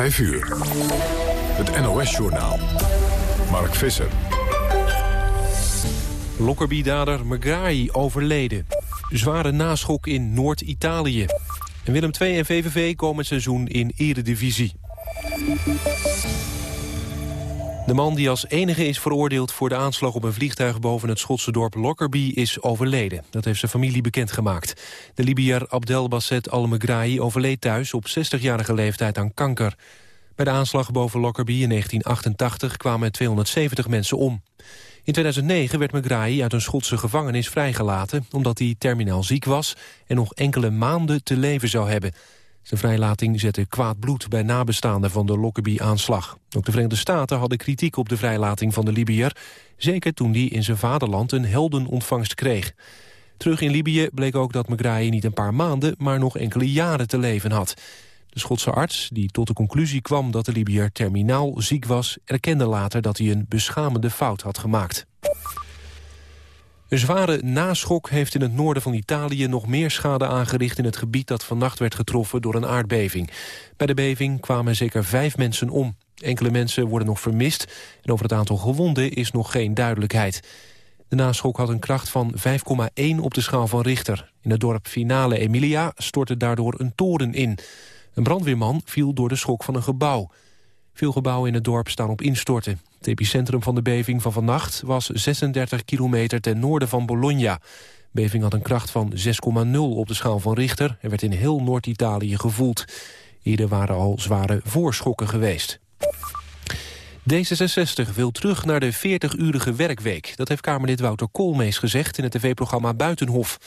5 uur. Het NOS-journaal. Mark Visser. Lockerbie-dader Megrahi overleden. Zware naschok in Noord-Italië. En Willem II en VVV komen het seizoen in eredivisie. De man die als enige is veroordeeld voor de aanslag op een vliegtuig boven het Schotse dorp Lockerbie is overleden. Dat heeft zijn familie bekendgemaakt. De Libiër Abdelbasset al-Megrahi overleed thuis op 60-jarige leeftijd aan kanker. Bij de aanslag boven Lockerbie in 1988 kwamen 270 mensen om. In 2009 werd Megrahi uit een Schotse gevangenis vrijgelaten... omdat hij terminaal ziek was en nog enkele maanden te leven zou hebben. Zijn vrijlating zette kwaad bloed bij nabestaanden van de Lockerbie-aanslag. Ook de Verenigde Staten hadden kritiek op de vrijlating van de Libiër... zeker toen hij in zijn vaderland een heldenontvangst kreeg. Terug in Libië bleek ook dat Megrahi niet een paar maanden... maar nog enkele jaren te leven had. De Schotse arts, die tot de conclusie kwam dat de Libiër terminaal ziek was... erkende later dat hij een beschamende fout had gemaakt. Een zware naschok heeft in het noorden van Italië nog meer schade aangericht in het gebied dat vannacht werd getroffen door een aardbeving. Bij de beving kwamen zeker vijf mensen om. Enkele mensen worden nog vermist en over het aantal gewonden is nog geen duidelijkheid. De naschok had een kracht van 5,1 op de schaal van Richter. In het dorp Finale Emilia stortte daardoor een toren in. Een brandweerman viel door de schok van een gebouw. Veel gebouwen in het dorp staan op instorten. Het epicentrum van de beving van vannacht was 36 kilometer ten noorden van Bologna. De beving had een kracht van 6,0 op de schaal van Richter... en werd in heel Noord-Italië gevoeld. Eerder waren al zware voorschokken geweest. D66 wil terug naar de 40-urige werkweek. Dat heeft Kamerlid Wouter Koolmees gezegd in het tv-programma Buitenhof.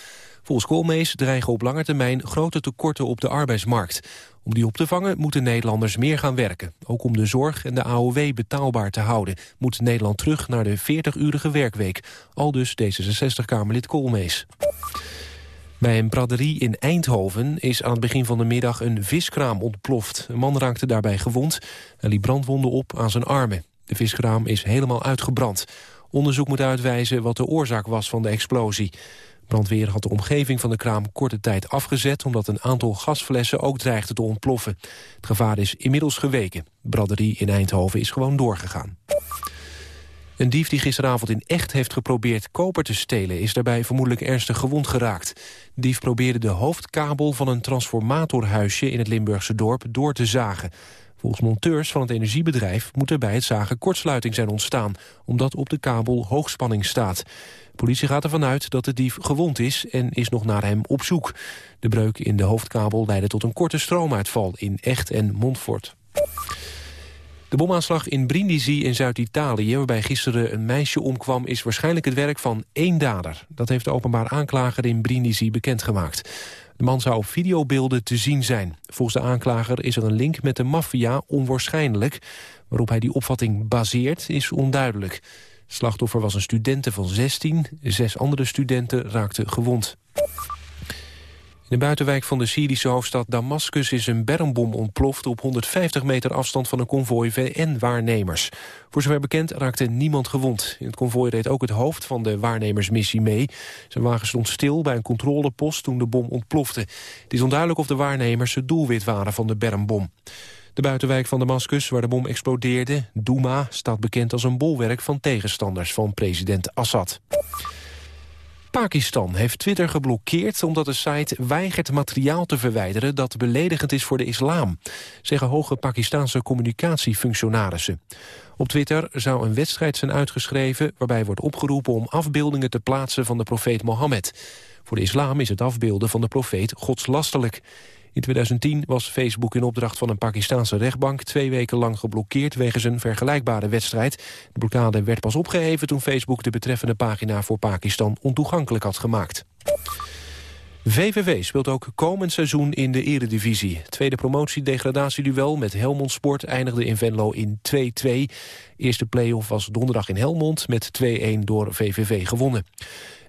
Volgens Koolmees dreigen op lange termijn grote tekorten op de arbeidsmarkt. Om die op te vangen moeten Nederlanders meer gaan werken. Ook om de zorg en de AOW betaalbaar te houden... moet Nederland terug naar de 40-urige werkweek. Al dus D66-Kamerlid Koolmees. Bij een braderie in Eindhoven is aan het begin van de middag een viskraam ontploft. Een man raakte daarbij gewond en liep brandwonden op aan zijn armen. De viskraam is helemaal uitgebrand. Onderzoek moet uitwijzen wat de oorzaak was van de explosie. Brandweer had de omgeving van de kraam korte tijd afgezet... omdat een aantal gasflessen ook dreigde te ontploffen. Het gevaar is inmiddels geweken. De braderie in Eindhoven is gewoon doorgegaan. Een dief die gisteravond in echt heeft geprobeerd koper te stelen... is daarbij vermoedelijk ernstig gewond geraakt. De dief probeerde de hoofdkabel van een transformatorhuisje... in het Limburgse dorp door te zagen. Volgens monteurs van het energiebedrijf moet er bij het zagen kortsluiting zijn ontstaan... omdat op de kabel hoogspanning staat. Politie gaat ervan uit dat de dief gewond is en is nog naar hem op zoek. De breuk in de hoofdkabel leidde tot een korte stroomuitval in Echt en Montfort. De bomaanslag in Brindisi in Zuid-Italië... waarbij gisteren een meisje omkwam... is waarschijnlijk het werk van één dader. Dat heeft de openbaar aanklager in Brindisi bekendgemaakt. De man zou op videobeelden te zien zijn. Volgens de aanklager is er een link met de maffia onwaarschijnlijk. Waarop hij die opvatting baseert is onduidelijk. Slachtoffer was een studente van 16. Zes andere studenten raakten gewond. In de buitenwijk van de Syrische hoofdstad Damascus is een bermbom ontploft op 150 meter afstand van een konvooi VN-waarnemers. Voor zover bekend raakte niemand gewond. In het konvooi reed ook het hoofd van de waarnemersmissie mee. Zijn wagen stond stil bij een controlepost toen de bom ontplofte. Het is onduidelijk of de waarnemers het doelwit waren van de bermbom. De buitenwijk van Damascus, waar de bom explodeerde, Douma, staat bekend als een bolwerk van tegenstanders van president Assad. Pakistan heeft Twitter geblokkeerd omdat de site weigert materiaal te verwijderen dat beledigend is voor de islam, zeggen hoge Pakistanse communicatiefunctionarissen. Op Twitter zou een wedstrijd zijn uitgeschreven waarbij wordt opgeroepen om afbeeldingen te plaatsen van de profeet Mohammed. Voor de islam is het afbeelden van de profeet godslastelijk. In 2010 was Facebook in opdracht van een Pakistanse rechtbank... twee weken lang geblokkeerd wegens een vergelijkbare wedstrijd. De blokkade werd pas opgeheven toen Facebook de betreffende pagina voor Pakistan ontoegankelijk had gemaakt. VVV speelt ook komend seizoen in de eredivisie. Tweede promotie-degradatieduel met Helmond Sport eindigde in Venlo in 2-2. Eerste play-off was donderdag in Helmond met 2-1 door VVV gewonnen.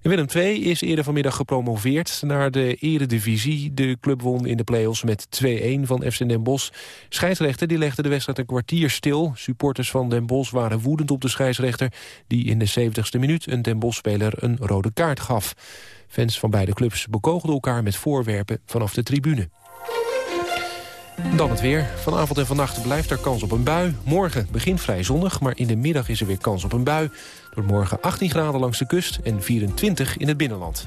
Willem II is eerder vanmiddag gepromoveerd naar de eredivisie. De club won in de play-offs met 2-1 van FC Den Bosch. Scheidsrechter die legde de wedstrijd een kwartier stil. Supporters van Den Bosch waren woedend op de scheidsrechter... die in de 70ste minuut een Den Bosch-speler een rode kaart gaf. Fans van beide clubs bekogelden elkaar met voorwerpen vanaf de tribune. Dan het weer. Vanavond en vannacht blijft er kans op een bui. Morgen begint vrij zonnig, maar in de middag is er weer kans op een bui. Door morgen 18 graden langs de kust en 24 in het binnenland.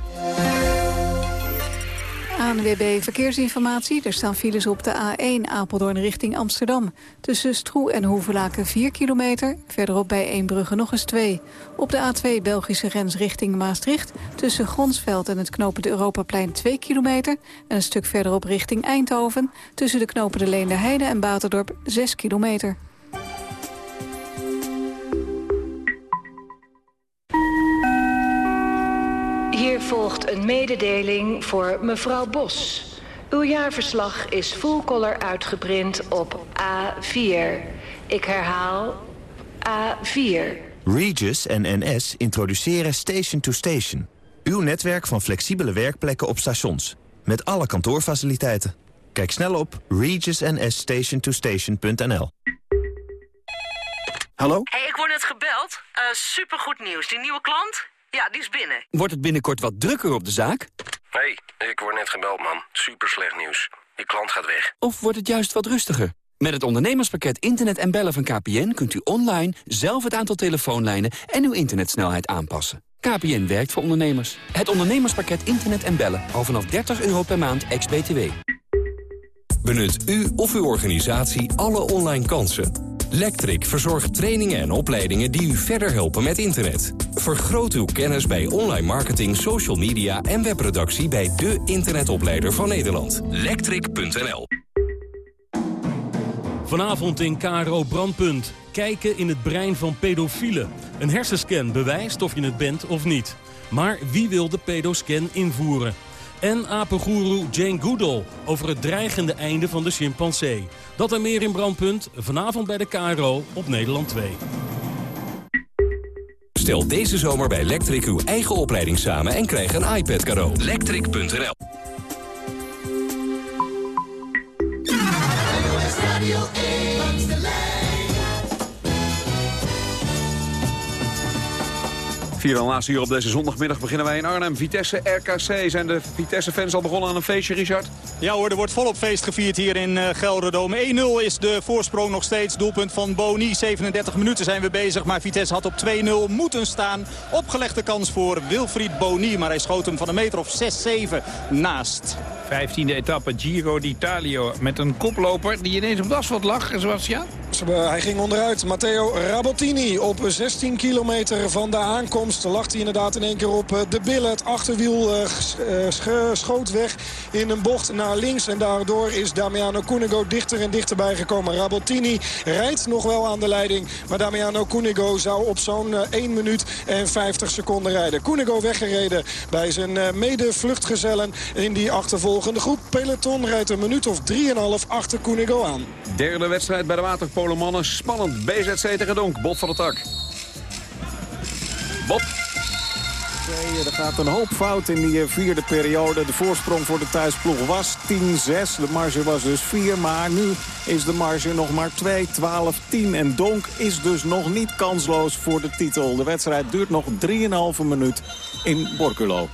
ANWB Verkeersinformatie. Er staan files op de A1 Apeldoorn richting Amsterdam. Tussen Stroe en Hoevelaken 4 kilometer. Verderop bij Eembrugge nog eens 2. Op de A2 Belgische grens richting Maastricht. Tussen Gronsveld en het knooppunt Europaplein 2 kilometer. En een stuk verderop richting Eindhoven. Tussen de knopen de Leende Heide en Baterdorp 6 kilometer. Volgt een mededeling voor mevrouw Bos. Uw jaarverslag is full color uitgeprint op A4. Ik herhaal A4. Regis en NS introduceren Station to Station. Uw netwerk van flexibele werkplekken op stations. Met alle kantoorfaciliteiten. Kijk snel op regisnsstationtostation.nl Hallo? hey, ik word net gebeld. Uh, supergoed nieuws. Die nieuwe klant? Ja, die is binnen. Wordt het binnenkort wat drukker op de zaak? hey, ik word net gebeld, man. Super slecht nieuws. Die klant gaat weg. Of wordt het juist wat rustiger? Met het ondernemerspakket Internet en Bellen van KPN... kunt u online zelf het aantal telefoonlijnen en uw internetsnelheid aanpassen. KPN werkt voor ondernemers. Het ondernemerspakket Internet en Bellen. Al vanaf 30 euro per maand, ex-BTW. Benut u of uw organisatie alle online kansen. Lectric verzorgt trainingen en opleidingen die u verder helpen met internet. Vergroot uw kennis bij online marketing, social media en webproductie bij de internetopleider van Nederland. Lectric.nl Vanavond in KRO Brandpunt. Kijken in het brein van pedofielen. Een hersenscan bewijst of je het bent of niet. Maar wie wil de pedoscan invoeren? En apengoeroe Jane Goodall over het dreigende einde van de chimpansee. Dat en meer in Brandpunt, vanavond bij de KRO op Nederland 2. Stel deze zomer bij Electric uw eigen opleiding samen en krijg een iPad cadeau. Electric.nl Vier en laatste uur op deze zondagmiddag beginnen wij in Arnhem. Vitesse RKC. Zijn de Vitesse-fans al begonnen aan een feestje, Richard? Ja hoor, er wordt volop feest gevierd hier in uh, Gelderdome. 1-0 is de voorsprong nog steeds. Doelpunt van Boni. 37 minuten zijn we bezig, maar Vitesse had op 2-0 moeten staan. Opgelegde kans voor Wilfried Boni, maar hij schoot hem van een meter of 6-7 naast. 15e etappe Giro d'Italia met een koploper die ineens op de asfalt lag, Sebastian. Hij ging onderuit. Matteo Rabottini op 16 kilometer van de aankomst. Lag hij inderdaad in één keer op eh, de billen. Het achterwiel uh, schoot weg in een bocht naar links. En daardoor is Damiano Cunego dichter en dichterbij gekomen. Rabottini rijdt nog wel aan de leiding. Maar Damiano Cunego zou op zo'n 1 minuut en 50 seconden rijden. Cunego weggereden bij zijn mede-vluchtgezellen in die achtervolgende groep. Peloton rijdt een minuut of 3,5 achter Cunego aan. Derde wedstrijd bij de waterpolo mannen. Spannend. BZC tegen Donk. Bob van der Tak. Bob. Er gaat een hoop fout in die vierde periode. De voorsprong voor de thuisploeg was 10-6. De marge was dus 4, maar nu is de marge nog maar 2, 12, 10. En Donk is dus nog niet kansloos voor de titel. De wedstrijd duurt nog 3,5 minuut in Borculo.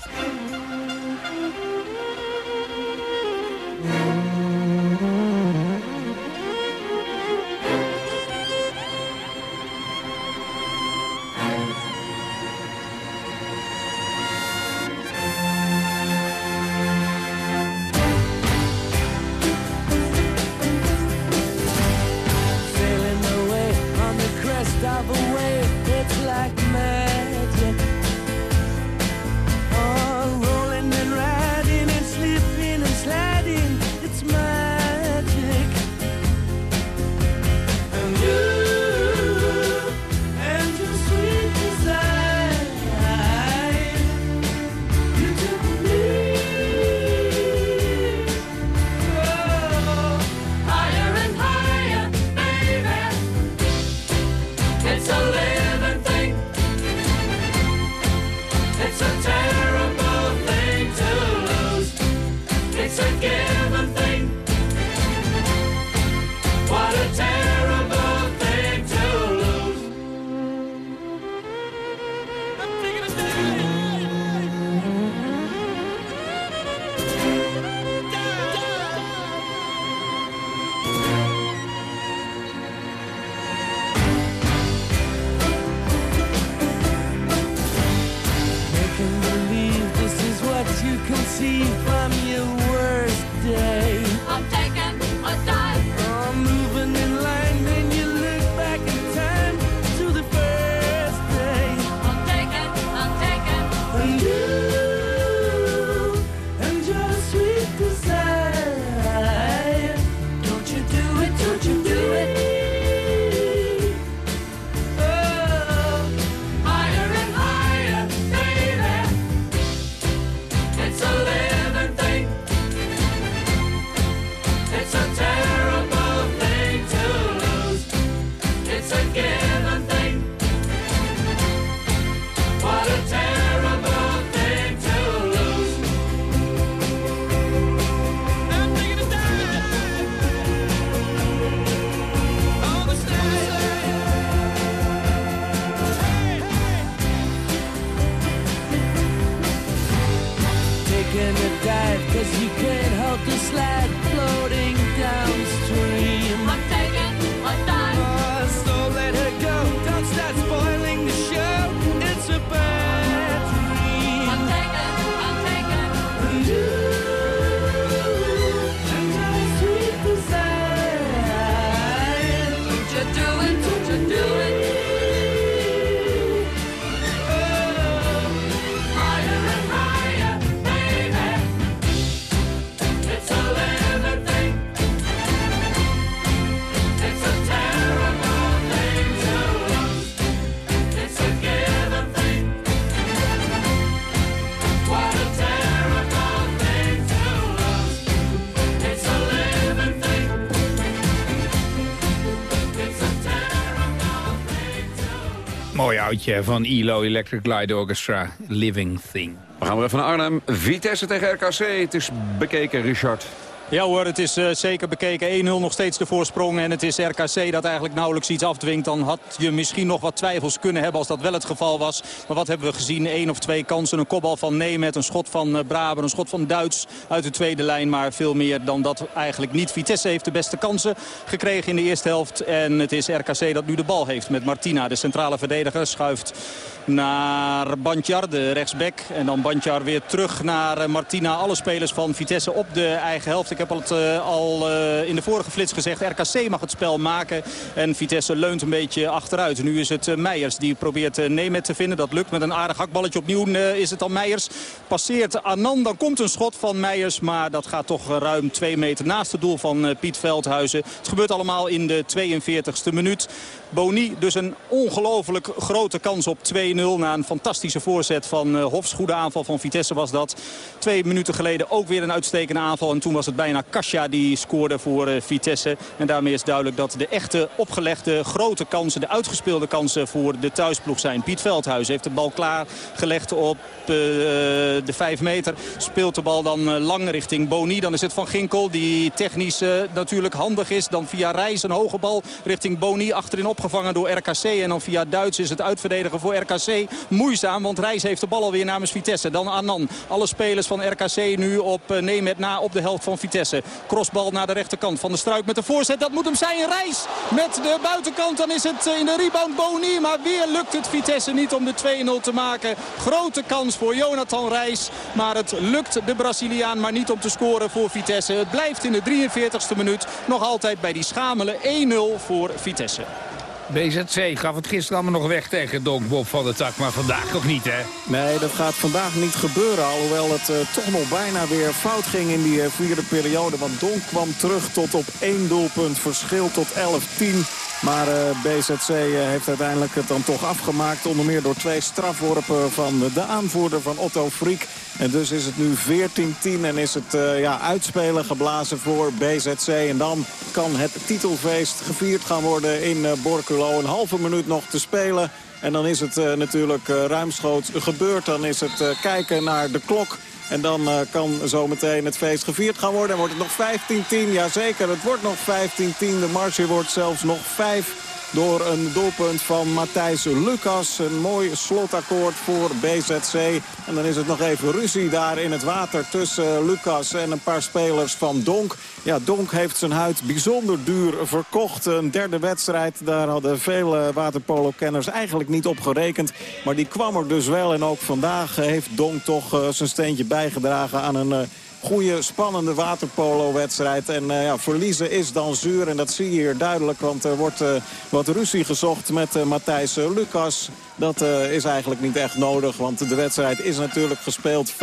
Van ILO Electric Glide Orchestra, Living Thing. We gaan weer naar Arnhem. Vitesse tegen RKC. Het is bekeken, Richard. Ja hoor, het is uh, zeker bekeken. 1-0 nog steeds de voorsprong. En het is RKC dat eigenlijk nauwelijks iets afdwingt. Dan had je misschien nog wat twijfels kunnen hebben als dat wel het geval was. Maar wat hebben we gezien? Eén of twee kansen. Een kopbal van Nemet, een schot van uh, Braber, een schot van Duits uit de tweede lijn. Maar veel meer dan dat eigenlijk niet. Vitesse heeft de beste kansen gekregen in de eerste helft. En het is RKC dat nu de bal heeft met Martina. De centrale verdediger schuift naar Bandjar, de rechtsback. En dan Bandjar weer terug naar eh, Martina. Alle spelers van Vitesse op de eigen helft. Heb het uh, al uh, in de vorige flits gezegd. RKC mag het spel maken. En Vitesse leunt een beetje achteruit. Nu is het uh, Meijers die probeert Nemet te vinden. Dat lukt met een aardig hakballetje opnieuw. is het dan Meijers. Passeert Anand. Dan komt een schot van Meijers. Maar dat gaat toch ruim twee meter naast het doel van Piet Veldhuizen. Het gebeurt allemaal in de 42e minuut. Boni dus een ongelooflijk grote kans op 2-0. Na een fantastische voorzet van uh, Hofs. Goede aanval van Vitesse was dat. Twee minuten geleden ook weer een uitstekende aanval. En toen was het bijna Kasia die scoorde voor uh, Vitesse. En daarmee is duidelijk dat de echte opgelegde grote kansen... de uitgespeelde kansen voor de thuisploeg zijn. Piet Veldhuis heeft de bal klaargelegd op uh, de 5 meter. Speelt de bal dan lang richting Boni. Dan is het Van Ginkel die technisch natuurlijk handig is. Dan via Reis een hoge bal richting Boni achterin op opgevangen door RKC. En dan via Duits is het uitverdedigen voor RKC moeizaam. Want Reis heeft de bal alweer namens Vitesse. Dan Anan. Alle spelers van RKC nu op uh, Nemet na op de helft van Vitesse. Crossbal naar de rechterkant van de Struik met de voorzet. Dat moet hem zijn. Reis met de buitenkant. Dan is het uh, in de rebound Boni. Maar weer lukt het Vitesse niet om de 2-0 te maken. Grote kans voor Jonathan Reis. Maar het lukt de Braziliaan maar niet om te scoren voor Vitesse. Het blijft in de 43ste minuut nog altijd bij die schamele 1-0 voor Vitesse. BZC gaf het gisteren allemaal nog weg tegen Donk Bob van der Tak. Maar vandaag nog niet, hè? Nee, dat gaat vandaag niet gebeuren. Alhoewel het uh, toch nog bijna weer fout ging in die uh, vierde periode. Want Donk kwam terug tot op één doelpunt. Verschil tot 11-10. Maar uh, BZC heeft uiteindelijk het dan toch afgemaakt. Onder meer door twee strafworpen van de aanvoerder van Otto Friek. En dus is het nu 14-10 en is het uh, ja, uitspelen geblazen voor BZC. En dan kan het titelfeest gevierd gaan worden in uh, Borculo. Een halve minuut nog te spelen. En dan is het uh, natuurlijk ruimschoots gebeurd. Dan is het kijken naar de klok. En dan kan zometeen het feest gevierd gaan worden. En wordt het nog 15-10? Jazeker, het wordt nog 15-10. De marge wordt zelfs nog 5 door een doelpunt van Matthijs Lucas. Een mooi slotakkoord voor BZC. En dan is het nog even ruzie daar in het water tussen Lucas en een paar spelers van Donk. Ja, Donk heeft zijn huid bijzonder duur verkocht. Een derde wedstrijd, daar hadden vele waterpolo-kenners eigenlijk niet op gerekend. Maar die kwam er dus wel. En ook vandaag heeft Donk toch uh, zijn steentje bijgedragen aan een... Goede, spannende waterpolo-wedstrijd. En uh, ja, verliezen is dan zuur. En dat zie je hier duidelijk. Want er wordt uh, wat ruzie gezocht met uh, Matthijs Lucas. Dat is eigenlijk niet echt nodig. Want de wedstrijd is natuurlijk gespeeld 15-10.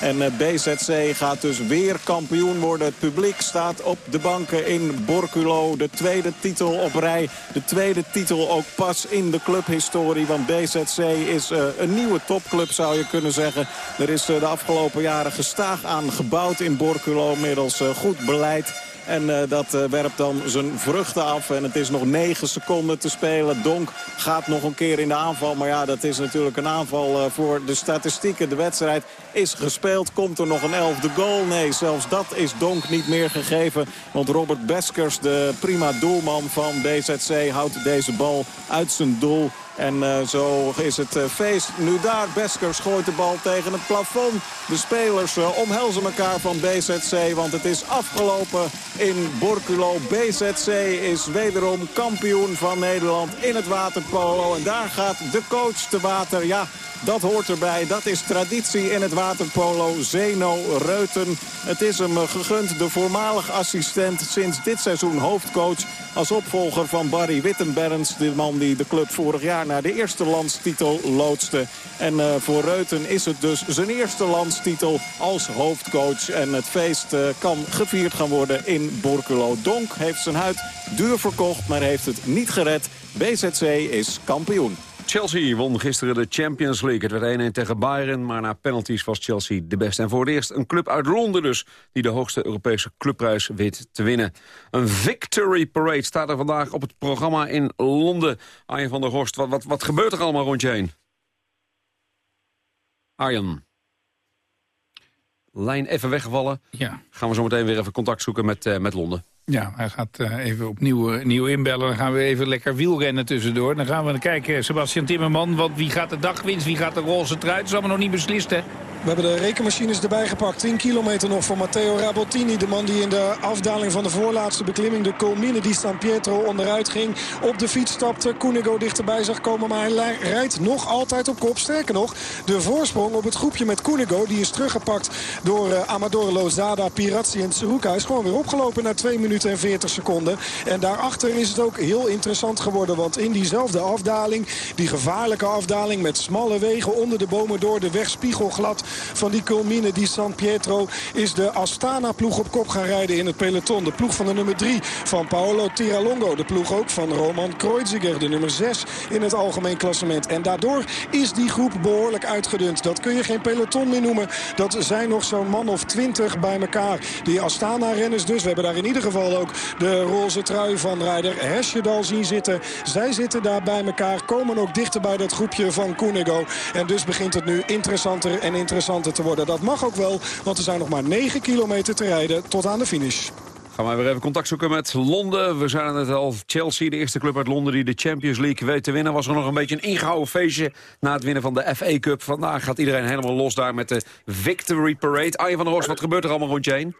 En BZC gaat dus weer kampioen worden. Het publiek staat op de banken in Borculo. De tweede titel op rij. De tweede titel ook pas in de clubhistorie. Want BZC is een nieuwe topclub zou je kunnen zeggen. Er is de afgelopen jaren gestaan aan gebouwd in Borculo. Middels goed beleid. En uh, dat uh, werpt dan zijn vruchten af. En het is nog 9 seconden te spelen. Donk gaat nog een keer in de aanval. Maar ja, dat is natuurlijk een aanval uh, voor de statistieken. De wedstrijd is gespeeld. Komt er nog een elfde goal? Nee, zelfs dat is Donk niet meer gegeven. Want Robert Beskers, de prima doelman van BZC... houdt deze bal uit zijn doel. En uh, zo is het uh, feest. Nu daar, Beskers gooit de bal tegen het plafond. De spelers uh, omhelzen elkaar van BZC, want het is afgelopen in Borculo. BZC is wederom kampioen van Nederland in het waterpolo. En daar gaat de coach te water. Ja, dat hoort erbij. Dat is traditie in het waterpolo. Zeno Reuten. Het is hem gegund. De voormalig assistent sinds dit seizoen hoofdcoach. Als opvolger van Barry Wittenberns. De man die de club vorig jaar naar de eerste landstitel loodste. En uh, voor Reuten is het dus zijn eerste landstitel als hoofdcoach. En het feest uh, kan gevierd gaan worden in Borculo. Donk heeft zijn huid duur verkocht, maar heeft het niet gered. BZC is kampioen. Chelsea won gisteren de Champions League. Het werd 1-1 tegen Bayern, maar na penalties was Chelsea de beste. En voor het eerst een club uit Londen dus... die de hoogste Europese clubprijs weet te winnen. Een victory parade staat er vandaag op het programma in Londen. Arjen van der Horst, wat, wat, wat gebeurt er allemaal rond je heen? Arjen. Lijn even weggevallen. Ja. Gaan we zo meteen weer even contact zoeken met, uh, met Londen. Ja, hij gaat uh, even opnieuw uh, nieuw inbellen. Dan gaan we even lekker wielrennen tussendoor. Dan gaan we kijken, Sebastian Timmerman. Want wie gaat de dagwinst, wie gaat de roze trui? Dat is allemaal nog niet beslist, hè? We hebben de rekenmachines erbij gepakt. 10 kilometer nog voor Matteo Rabottini. De man die in de afdaling van de voorlaatste beklimming... de Colmine di San Pietro onderuit ging. Op de fiets stapte. Koenigo dichterbij zag komen. Maar hij rijdt nog altijd op kop. Sterker nog, de voorsprong op het groepje met Koenigo... die is teruggepakt door uh, Amador Lozada, Pirazzi en Tsuruka... is gewoon weer opgelopen na 2 minuten en 40 seconden. En daarachter is het ook heel interessant geworden. Want in diezelfde afdaling, die gevaarlijke afdaling... met smalle wegen onder de bomen door de weg spiegelglad van die Culmine di San Pietro is de Astana-ploeg op kop gaan rijden in het peloton. De ploeg van de nummer 3 van Paolo Tiralongo. De ploeg ook van Roman Kreuziger, de nummer 6 in het algemeen klassement. En daardoor is die groep behoorlijk uitgedund. Dat kun je geen peloton meer noemen. Dat zijn nog zo'n man of 20 bij elkaar. Die Astana-renners dus. We hebben daar in ieder geval ook de roze trui van rijder Hesjedal zien zitten. Zij zitten daar bij elkaar. Komen ook dichter bij dat groepje van Koenigo. En dus begint het nu interessanter en interessanter te worden. Dat mag ook wel, want er zijn nog maar 9 kilometer te rijden tot aan de finish. Gaan wij weer even contact zoeken met Londen. We zijn het al. Chelsea, de eerste club uit Londen die de Champions League weet te winnen. Was er nog een beetje een ingehouden feestje na het winnen van de FA Cup. Vandaag gaat iedereen helemaal los daar met de Victory Parade. Arjen van der Horst, wat gebeurt er allemaal rond je heen?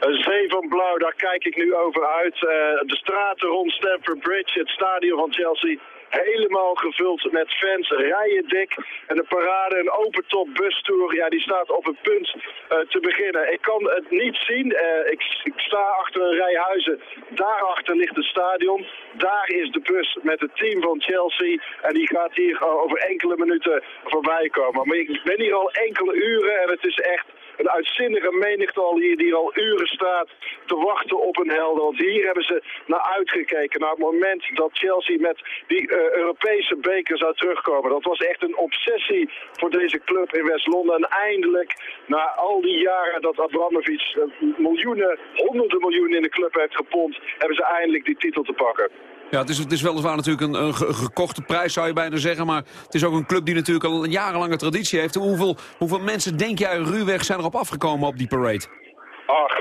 Een zee van blauw, daar kijk ik nu over uit. Uh, de straten rond Stamford Bridge, het stadion van Chelsea helemaal gevuld met fans, rijen dik. En de parade, een open top bustour, ja, die staat op het punt uh, te beginnen. Ik kan het niet zien. Uh, ik, ik, sta achter een rij huizen. Daarachter ligt het stadion. Daar is de bus met het team van Chelsea. En die gaat hier uh, over enkele minuten voorbij komen. Maar ik ben hier al enkele uren en het is echt een uitzinnige menigte hier die al uren staat te wachten op een helder. Want hier hebben ze naar uitgekeken, naar het moment dat Chelsea met die uh, Europese beker zou terugkomen. Dat was echt een obsessie voor deze club in West-Londen. En eindelijk, na al die jaren dat Abramovic uh, miljoenen, honderden miljoenen in de club heeft gepompt, hebben ze eindelijk die titel te pakken. Ja, het is, het is weliswaar natuurlijk een, gekochte prijs, zou je bijna zeggen. Maar het is ook een club die natuurlijk al een jarenlange traditie heeft. Hoeveel, hoeveel mensen, denk jij, ruwweg zijn erop afgekomen op die parade? Ach,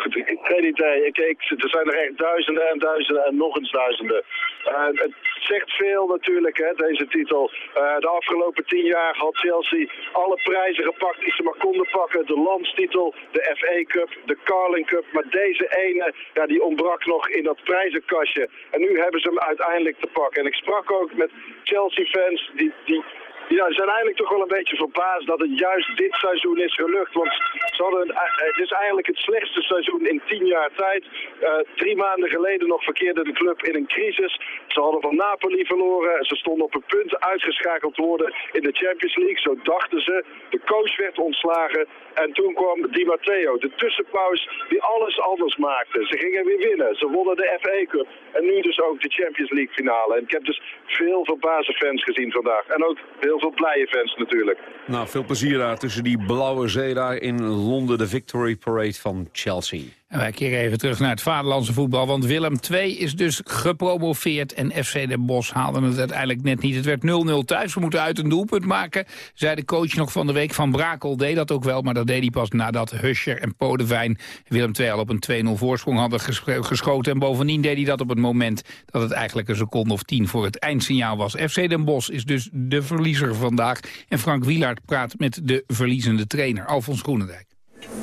geen idee. Ik, ik, er zijn er duizenden en duizenden en nog eens duizenden. Uh, het zegt veel natuurlijk, hè, deze titel. Uh, de afgelopen tien jaar had Chelsea alle prijzen gepakt die ze maar konden pakken. De landstitel, de FA Cup, de Carling Cup. Maar deze ene, ja, die ontbrak nog in dat prijzenkastje. En nu hebben ze hem uiteindelijk te pakken. En ik sprak ook met Chelsea-fans die, die ja, ze zijn eigenlijk toch wel een beetje verbaasd dat het juist dit seizoen is gelukt. Want ze hadden een, het is eigenlijk het slechtste seizoen in tien jaar tijd. Uh, drie maanden geleden nog verkeerde de club in een crisis. Ze hadden van Napoli verloren. Ze stonden op het punt uitgeschakeld te worden in de Champions League. Zo dachten ze. De coach werd ontslagen. En toen kwam Di Matteo, de tussenpaus die alles anders maakte. Ze gingen weer winnen. Ze wonnen de FA Cup. En nu dus ook de Champions League finale. En ik heb dus veel verbaasde fans gezien vandaag. En ook heel veel blije fans natuurlijk. Nou, veel plezier daar tussen die blauwe zee daar in Londen. De Victory Parade van Chelsea. En wij keren even terug naar het vaderlandse voetbal. Want Willem II is dus gepromoveerd en FC Den Bosch haalde het uiteindelijk net niet. Het werd 0-0 thuis. We moeten uit een doelpunt maken. Zei de coach nog van de week van Brakel. Deed dat ook wel, maar dat deed hij pas nadat Huscher en Podevijn Willem II al op een 2-0 voorsprong hadden geschoten. En bovendien deed hij dat op het moment dat het eigenlijk een seconde of tien voor het eindsignaal was. FC Den Bosch is dus de verliezer vandaag. En Frank Wielaert praat met de verliezende trainer, Alfons Groenendijk.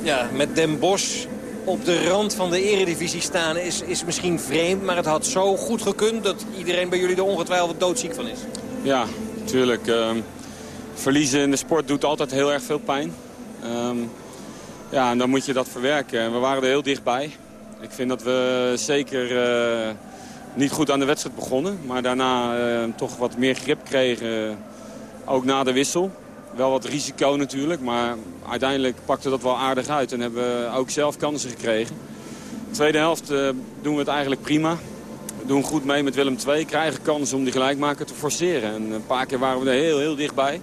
Ja, met Den Bosch op de rand van de eredivisie staan is, is misschien vreemd. Maar het had zo goed gekund dat iedereen bij jullie er ongetwijfeld doodziek van is. Ja, natuurlijk. Uh, verliezen in de sport doet altijd heel erg veel pijn. Um, ja, en dan moet je dat verwerken. we waren er heel dichtbij. Ik vind dat we zeker uh, niet goed aan de wedstrijd begonnen. Maar daarna uh, toch wat meer grip kregen, ook na de wissel wel wat risico natuurlijk, maar uiteindelijk pakte dat wel aardig uit. En hebben we ook zelf kansen gekregen. De tweede helft uh, doen we het eigenlijk prima. doen goed mee met Willem II. Krijgen kans om die gelijkmaker te forceren. En een paar keer waren we er heel, heel dichtbij.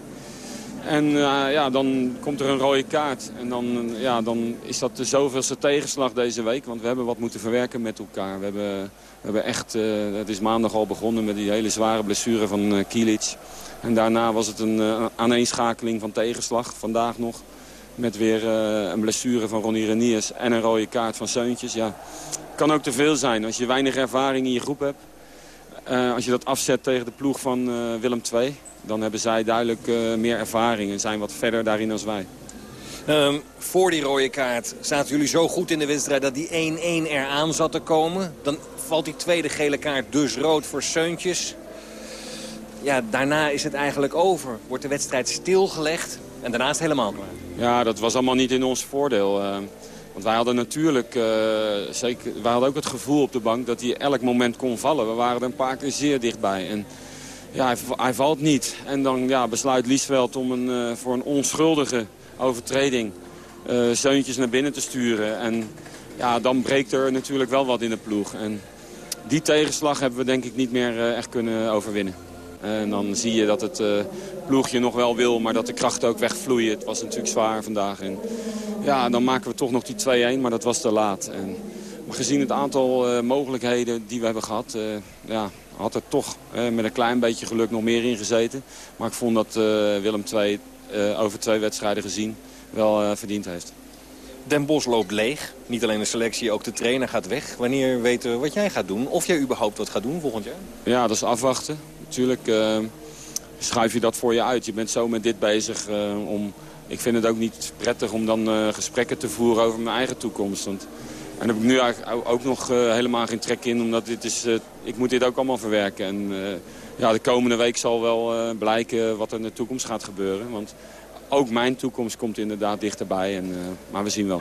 En uh, ja, dan komt er een rode kaart. En dan, ja, dan is dat de zoveelste tegenslag deze week. Want we hebben wat moeten verwerken met elkaar. We hebben, we hebben echt, het is maandag al begonnen met die hele zware blessure van Kilic. En daarna was het een aaneenschakeling van tegenslag. Vandaag nog. Met weer een blessure van Ronnie Reniers en een rode kaart van Seuntjes. Ja, kan ook te veel zijn. Als je weinig ervaring in je groep hebt. als je dat afzet tegen de ploeg van Willem II dan hebben zij duidelijk uh, meer ervaring en zijn wat verder daarin als wij. Um, voor die rode kaart zaten jullie zo goed in de wedstrijd dat die 1-1 eraan zat te komen. Dan valt die tweede gele kaart dus rood voor Seuntjes. Ja, daarna is het eigenlijk over. Wordt de wedstrijd stilgelegd en daarna is het helemaal klaar. Ja, dat was allemaal niet in ons voordeel. Uh, want wij hadden natuurlijk, uh, zeker, wij hadden ook het gevoel op de bank dat hij elk moment kon vallen. We waren er een paar keer zeer dichtbij. En ja, hij, valt niet. En dan ja, besluit Liesveld om een, uh, voor een onschuldige overtreding Zeuntjes naar binnen te sturen. En ja, dan breekt er natuurlijk wel wat in de ploeg. En die tegenslag hebben we denk ik niet meer echt kunnen overwinnen. En dan zie je dat het ploegje nog wel wil, maar dat de krachten ook wegvloeien. Het was natuurlijk zwaar vandaag. En ja, dan maken we toch nog die 2-1, maar dat was te laat. En, maar gezien het aantal mogelijkheden die we hebben gehad... ja, had er toch eh, met een klein beetje geluk nog meer in gezeten. Maar ik vond dat eh, Willem II eh, over twee wedstrijden gezien wel verdiend heeft. Den Bos loopt leeg. Niet alleen de selectie, ook de trainer gaat weg. Wanneer weten we wat jij gaat doen? Of jij überhaupt wat gaat doen volgend jaar? Ja, dat is afwachten. Natuurlijk uh, schuif je dat voor je uit. Je bent zo met dit bezig. Uh, om, ik vind het ook niet prettig om dan uh, gesprekken te voeren over mijn eigen toekomst. Want en daar heb ik nu eigenlijk ook nog uh, helemaal geen trek in, omdat dit is, ik moet dit ook allemaal verwerken. En ja, de komende week zal wel blijken wat er in de toekomst gaat gebeuren. Want ook mijn toekomst komt inderdaad dichterbij, en, maar we zien wel.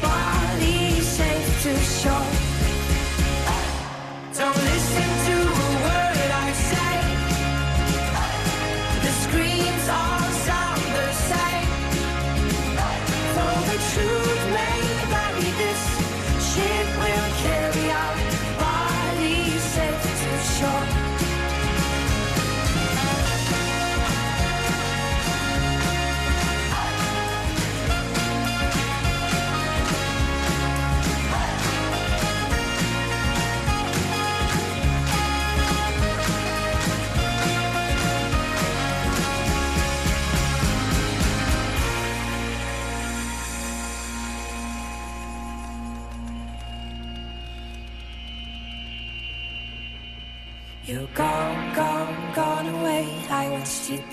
bodies safe to shore. Don't listen to a word I say. The screams all sound the same. The truth may vary, this ship will carry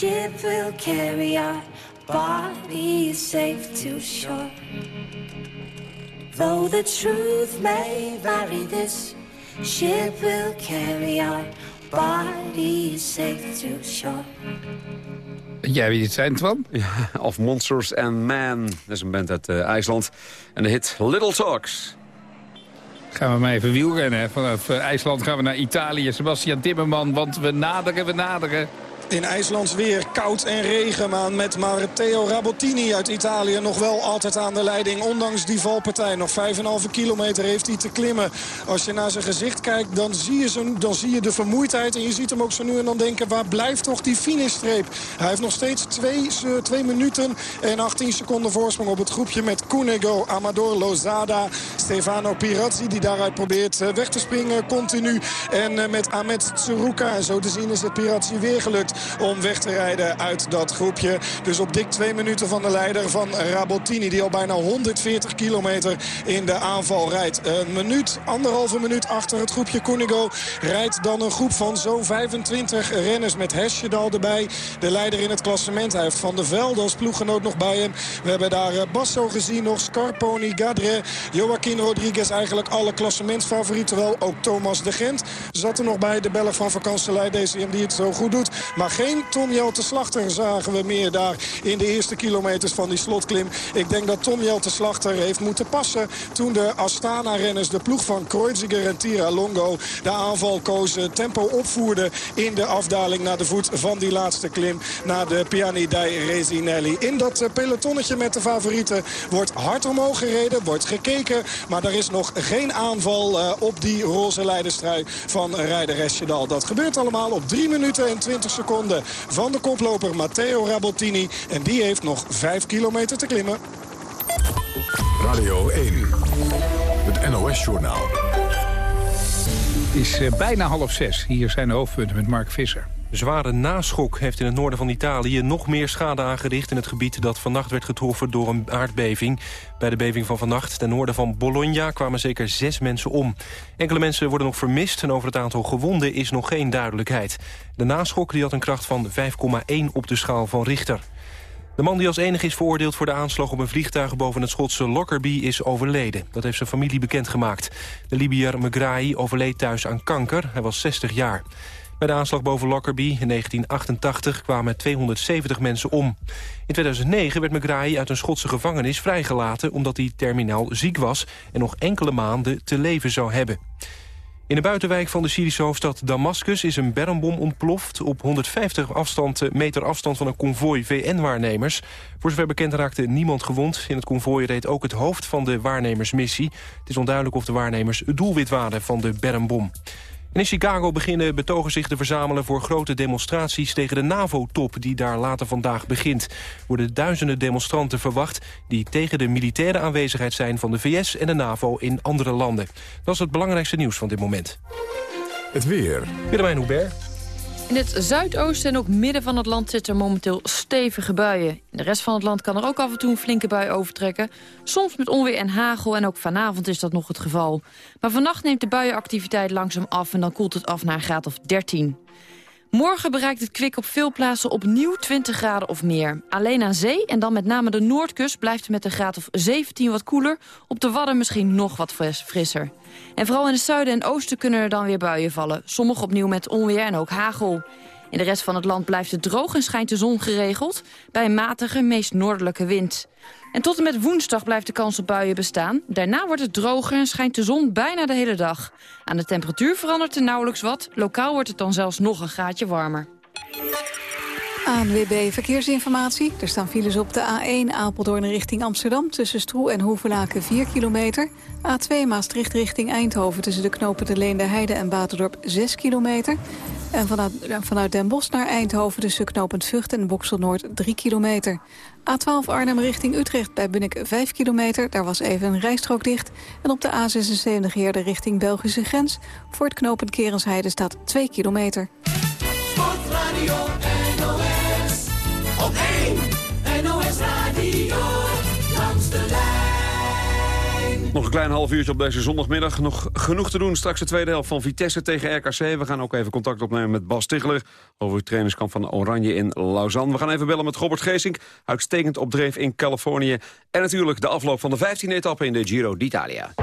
ship will carry our bodies safe to shore. Though the truth may vary, this ship will carry our bodies safe to shore. Jij wie dit zijn, Twan? Ja, of Monsters and Man. Dat is een band uit eh, IJsland. En de hit Little Talks. Gaan we maar even wielrennen. hè. Vanaf eh, IJsland gaan we naar Italië. Sebastian Timmerman, want we naderen, we naderen. In IJslands weer koud en regen, maar met Matteo Rabottini uit Italië nog wel altijd aan de leiding. Ondanks die valpartij, nog 5,5 kilometer heeft hij te klimmen. Als je naar zijn gezicht kijkt, dan zie, je dan zie je de vermoeidheid. En je ziet hem ook zo nu en dan denken, waar blijft toch die finishstreep? Hij heeft nog steeds 2 minuten en 18 seconden voorsprong op het groepje met Cunego, Amador Lozada, Stefano Pirazzi... die daaruit probeert eh, weg te springen continu. En eh, met Ahmed Tsuruka. En zo te zien is het Pirazzi weer gelukt om weg te rijden uit dat groepje. Dus op dik twee minuten van de leider van Rabottini... die al bijna 140 kilometer in de aanval rijdt. Een minuut, anderhalve minuut achter het groepje Koenigo... rijdt dan een groep van zo'n 25 renners met Hesjedal erbij. De leider in het klassement. Hij heeft Van der Velde als ploeggenoot nog bij hem. We hebben daar eh, Basso gezien nog, Scarponi, Gadre... Joaquin Rodriguez, eigenlijk alle klassementsfavorieten wel. Ook Thomas de Gent zat er nog bij, de Belg van Vakantselij DCM die het zo goed doet. Maar geen Tom Jelte Slachter zagen we meer daar in de eerste kilometers van die slotklim. Ik denk dat Tom Jelte Slachter heeft moeten passen toen de Astana-renners, de ploeg van Kreuziger en Tira Longo, de aanval kozen, tempo opvoerden in de afdaling naar de voet van die laatste klim naar de Piani dei Resinelli. In dat eh, pelotonnetje met de favorieten wordt hard omhoog gereden, wordt gekeken, maar er is nog geen aanval uh, op die roze leiderstrui van Rijder Esjedal. Dat gebeurt allemaal op 3 minuten en 20 seconden van de koploper Matteo Rabottini. En die heeft nog 5 kilometer te klimmen. Radio 1, het NOS-journaal. Het is uh, bijna half zes. Hier zijn de hoofdpunten met Mark Visser. Zware naschok heeft in het noorden van Italië nog meer schade aangericht... in het gebied dat vannacht werd getroffen door een aardbeving. Bij de beving van vannacht ten noorden van Bologna kwamen zeker zes mensen om. Enkele mensen worden nog vermist en over het aantal gewonden is nog geen duidelijkheid. De naschok die had een kracht van 5,1 op de schaal van Richter. De man die als enige is veroordeeld voor de aanslag op een vliegtuig boven het Schotse Lockerbie is overleden. Dat heeft zijn familie bekendgemaakt. De Libiër Megrahi overleed thuis aan kanker. Hij was 60 jaar. Bij de aanslag boven Lockerbie in 1988 kwamen 270 mensen om. In 2009 werd Megrahi uit een Schotse gevangenis vrijgelaten... omdat hij terminaal ziek was en nog enkele maanden te leven zou hebben. In de buitenwijk van de Syrische hoofdstad Damascus is een bermbom ontploft... op 150 afstand, meter afstand van een konvooi VN-waarnemers. Voor zover bekend raakte niemand gewond. In het konvooi reed ook het hoofd van de waarnemersmissie. Het is onduidelijk of de waarnemers het doelwit waren van de bermbom. En in Chicago beginnen betogers zich te verzamelen voor grote demonstraties tegen de NAVO-top die daar later vandaag begint. Worden duizenden demonstranten verwacht die tegen de militaire aanwezigheid zijn van de VS en de NAVO in andere landen. Dat is het belangrijkste nieuws van dit moment. Het weer. Willemijn Hubert. In het zuidoosten en ook midden van het land zitten momenteel stevige buien. In de rest van het land kan er ook af en toe een flinke bui overtrekken. Soms met onweer en hagel en ook vanavond is dat nog het geval. Maar vannacht neemt de buienactiviteit langzaam af en dan koelt het af naar een graad of 13. Morgen bereikt het kwik op veel plaatsen opnieuw 20 graden of meer. Alleen aan zee en dan met name de noordkust blijft het met een graad of 17 wat koeler. Op de Wadden misschien nog wat fris, frisser. En vooral in het zuiden en oosten kunnen er dan weer buien vallen. Sommige opnieuw met onweer en ook hagel. In de rest van het land blijft het droog en schijnt de zon geregeld... bij een matige, meest noordelijke wind. En tot en met woensdag blijft de kans op buien bestaan. Daarna wordt het droger en schijnt de zon bijna de hele dag. Aan de temperatuur verandert er nauwelijks wat. Lokaal wordt het dan zelfs nog een graadje warmer. ANWB Verkeersinformatie. Er staan files op de A1 Apeldoorn richting Amsterdam... tussen Stroe en Hoevelaken 4 kilometer. A2 Maastricht richting Eindhoven tussen de knopen de Leende Heide en Baterdorp 6 kilometer. En vanuit, vanuit Den Bosch naar Eindhoven tussen knopend Vught en Boksel Noord 3 kilometer. A12 Arnhem richting Utrecht bij Bunnik 5 kilometer. Daar was even een rijstrook dicht. En op de A76 Heerde richting Belgische grens. Voor het knopend Kerensheide staat 2 kilometer. Sportradio NOS. Op 1 Nog een klein half uurtje op deze zondagmiddag. Nog genoeg te doen. Straks de tweede helft van Vitesse tegen RKC. We gaan ook even contact opnemen met Bas Tichler... over het trainingskamp van Oranje in Lausanne. We gaan even bellen met Robert Geesink. Uitstekend opdreef in Californië. En natuurlijk de afloop van de 15e etappe in de Giro d'Italia.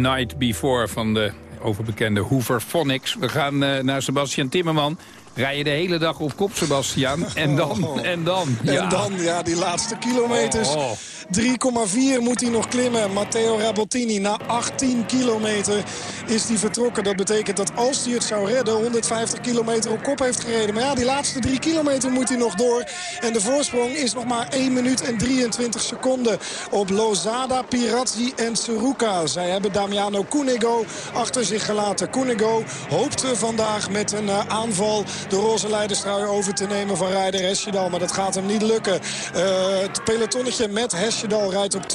Night Before van de overbekende Hoover Phonics. We gaan eh, naar Sebastian Timmerman. Rij je de hele dag op kop, Sebastian. En dan, en dan. En dan, ja, die laatste kilometers. Oh. 3,4 moet hij nog klimmen. Matteo Rabottini, na 18 kilometer is hij vertrokken. Dat betekent dat als hij het zou redden, 150 kilometer op kop heeft gereden. Maar ja, die laatste 3 kilometer moet hij nog door. En de voorsprong is nog maar 1 minuut en 23 seconden op Lozada, Pirazzi en Seruca. Zij hebben Damiano Cunego achter zich gelaten. Cunego hoopte vandaag met een eh, aanval de roze leiderstrui over te nemen van Ryder Hesjedal. Maar dat gaat hem niet lukken. Eh, het pelotonnetje met Hesjedal Hesjedal rijdt op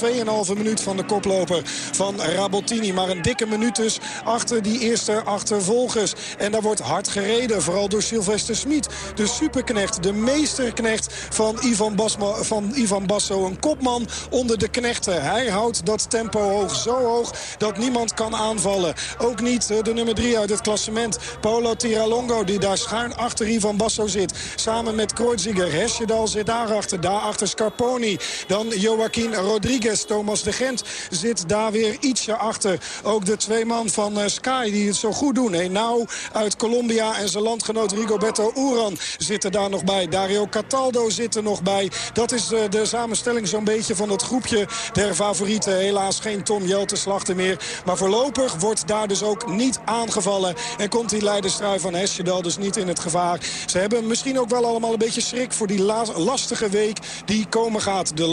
2,5 minuut van de koploper van Rabottini. Maar een dikke minuut dus achter die eerste achtervolgers. En daar wordt hard gereden, vooral door Sylvester Smit. De superknecht, de meesterknecht van Ivan, Basma, van Ivan Basso. Een kopman onder de knechten. Hij houdt dat tempo hoog, zo hoog dat niemand kan aanvallen. Ook niet eh, de nummer 3 uit het klassement, Paolo Tiralongo... die daar schuin achter Ivan Basso zit. Samen met Kreuziger. Hesjedal zit daarachter. Daarachter Scarponi. Dan Joaquin Rodriguez. Thomas de Gent zit daar weer ietsje achter. Ook de twee man van uh, Sky die het zo goed doen. Nou uit Colombia en zijn landgenoot Rigoberto Uran zitten daar nog bij. Dario Cataldo zit er nog bij. Dat is de, de samenstelling zo'n beetje van het groepje der favorieten. Helaas geen Tom Jelte slachten meer. Maar voorlopig wordt daar dus ook niet aangevallen. En komt die leiderstrui van Hesjedal dus niet in het gevaar. Ze hebben misschien ook wel allemaal een beetje schrik voor die lastige week die komen gaat. De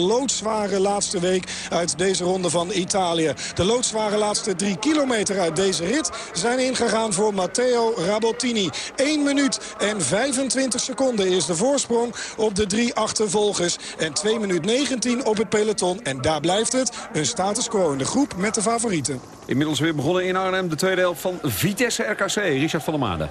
loodzware laatste week uit deze ronde van Italië. De loodzware laatste drie kilometer uit deze rit zijn ingegaan voor Matteo Rabottini. 1 minuut en 25 seconden is de voorsprong op de drie achtervolgers. En 2 minuut 19 op het peloton. En daar blijft het een status quo in de groep met de favorieten. Inmiddels weer begonnen in Arnhem de tweede helft van Vitesse RKC. Richard van der Made.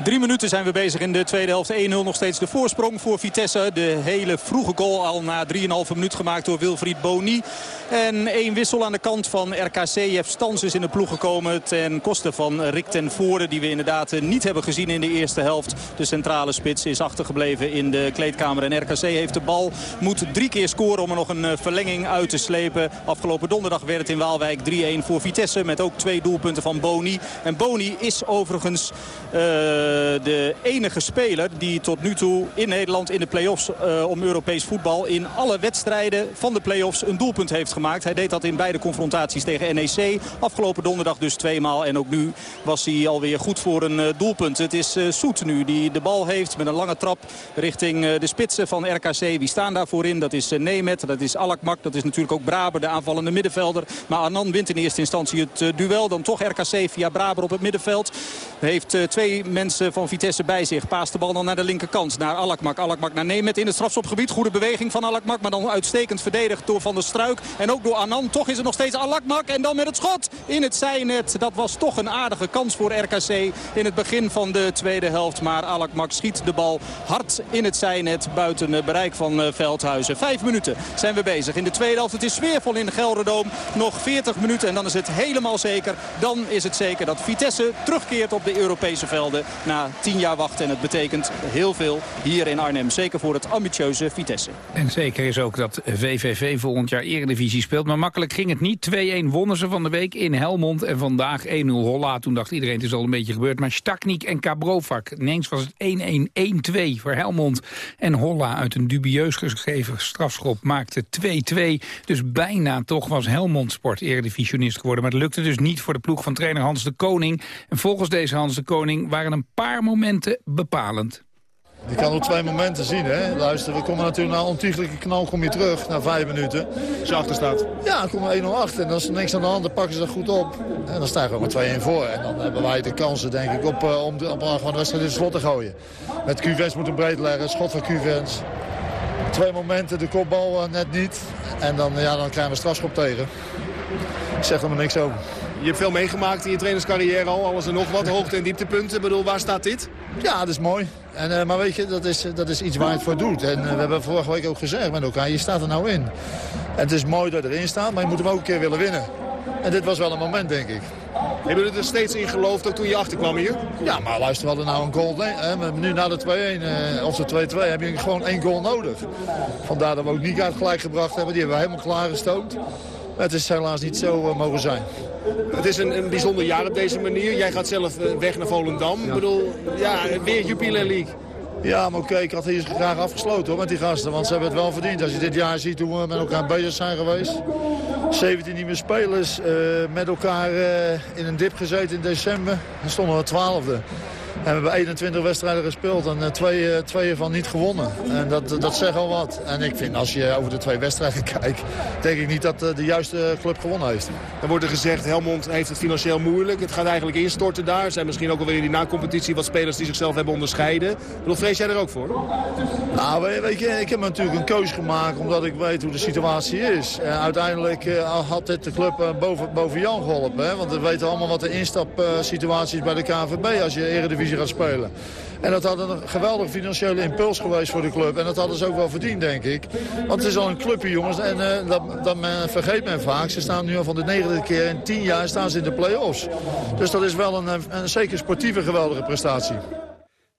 Drie minuten zijn we bezig in de tweede helft. 1-0 nog steeds de voorsprong voor Vitesse. De hele vroege goal al na 3,5 minuut gemaakt door Wilfried Boni. En één wissel aan de kant van RKC. Jeff Stans is in de ploeg gekomen ten koste van Rick ten Voorde. Die we inderdaad niet hebben gezien in de eerste helft. De centrale spits is achtergebleven in de kleedkamer. En RKC heeft de bal. Moet drie keer scoren om er nog een verlenging uit te slepen. Afgelopen donderdag werd het in Waalwijk 3-1 voor Vitesse. Met ook twee doelpunten van Boni. En Boni is overigens... Uh, de enige speler die tot nu toe in Nederland in de play-offs uh, om Europees voetbal... in alle wedstrijden van de play-offs een doelpunt heeft gemaakt. Hij deed dat in beide confrontaties tegen NEC. Afgelopen donderdag dus tweemaal. En ook nu was hij alweer goed voor een uh, doelpunt. Het is Soet nu die de bal heeft met een lange trap richting de spitsen van RKC. Wie staan daarvoor in? Dat is Nemet, dat is Alakmak, dat is natuurlijk ook Braber, de aanvallende middenvelder. Maar Anan wint in eerste instantie het duel. Dan toch RKC via Braber op het middenveld. Heeft twee mensen van Vitesse bij zich. Paast de bal dan naar de linkerkant. Naar Alakmak. Alakmak naar Nemet in het strafschopgebied. Goede beweging van Alakmak. Maar dan uitstekend verdedigd door Van der Struik. En ook door Anan. Toch is het nog steeds Alakmak. En dan met het schot in het zijnet. Dat was toch een aardige kans voor RKC in het begin van de tweede helft. Maar Alakmak schiet de bal hard in het zijnet. Buiten bereik van Veldhuizen. Vijf minuten zijn we bezig in de tweede helft. Het is sfeervol in de Gelderdoom. Nog 40 minuten en dan is het helemaal zeker. Dan is het zeker dat Vitesse terugkeert op de Europese velden. Na 10 jaar wachten. En het betekent heel veel hier in Arnhem. Zeker voor het ambitieuze Vitesse. En zeker is ook dat VVV volgend jaar Eredivisie speelt. Maar makkelijk ging het niet. 2-1 wonnen ze van de week in Helmond. En vandaag 1-0 Holla. Toen dacht iedereen het is al een beetje gebeurd. Maar Staknik en Kabrovak. Ineens was het 1-1, 1-2 voor Helmond. En Holla uit een dubieus gegeven strafschop maakte 2-2. Dus bijna toch was Helmond Sport eredivisionist geworden. Maar dat lukte dus niet voor de ploeg van trainer Hans de Koning. En volgens deze Hans de Koning waren een paar momenten bepalend. Je kan ook twee momenten zien, hè. Luister, we komen natuurlijk na een ontiegelijke knal kom je terug, na vijf minuten. Als je achter staat? Ja, dan komen we 1-0 achter. En als er niks aan de hand, dan pakken ze dat goed op. En dan staan we met 2-1 voor. En dan hebben wij de kansen, denk ik, op, uh, om de, op gewoon de wedstrijd in het slot te gooien. Met Cuvens moeten breed leggen, schot van Cuvens. Twee momenten, de kopbal uh, net niet. En dan, ja, dan krijgen we strafschop tegen. Ik zeg er maar niks over. Je hebt veel meegemaakt in je trainerscarrière al, alles en nog wat, hoogte- en dieptepunten. Ik bedoel, waar staat dit? Ja, dat is mooi. En, uh, maar weet je, dat is, dat is iets waar je het voor doet. En uh, we hebben vorige week ook gezegd met elkaar, je staat er nou in. En het is mooi dat erin staat, maar je moet hem ook een keer willen winnen. En dit was wel een moment, denk ik. Heb je er steeds in geloofd, ook toen je achterkwam hier? Ja, maar luister, we hadden nou een goal. Hè, nu na de 2-1, uh, of de 2-2, heb je gewoon één goal nodig. Vandaar dat we ook niet uit gelijk gebracht hebben. Die hebben we helemaal klaargestoomd. Het is helaas niet zo uh, mogen zijn. Het is een, een, bijzonder jaar op deze manier. Jij gaat zelf uh, weg naar Volendam. Ja. Ik bedoel, ja, weer Jupiler League. Ja, maar oké, okay, ik had hier graag afgesloten hoor, met die gasten. Want ze hebben het wel verdiend. Als je dit jaar ziet hoe we met elkaar bezig zijn geweest. 17 nieuwe spelers, uh, met elkaar in een dip gezeten in december. Dan stonden we twaalfde. En we hebben 21 wedstrijden gespeeld en uh, twee, uh, twee ervan niet gewonnen. En dat, dat zegt al wat. En ik vind, als je over de twee wedstrijden kijkt... denk ik niet dat de juiste club gewonnen heeft. Er wordt er gezegd, Helmond heeft het financieel moeilijk. Het gaat eigenlijk instorten daar. Er zijn misschien ook alweer in die na-competitie wat spelers die zichzelf hebben onderscheiden. Bedoel, vrees jij er ook voor? Nou, weet je, ik heb natuurlijk een keuze gemaakt omdat ik weet hoe de situatie is. En uiteindelijk had dit de club boven, boven Jan geholpen. Hè? Want we weten allemaal wat de instapsituatie is bij de KNVB als je Eredivisie gaat spelen. En dat had een geweldig financiële impuls geweest voor de club. En dat hadden ze ook wel verdiend, denk ik. Want het is al een clubje, jongens. En uh, dat, dat vergeet men vaak. Ze staan nu al van de negende keer in tien jaar staan ze in de play-offs. Dus dat is wel een, een zeker sportieve geweldige prestatie.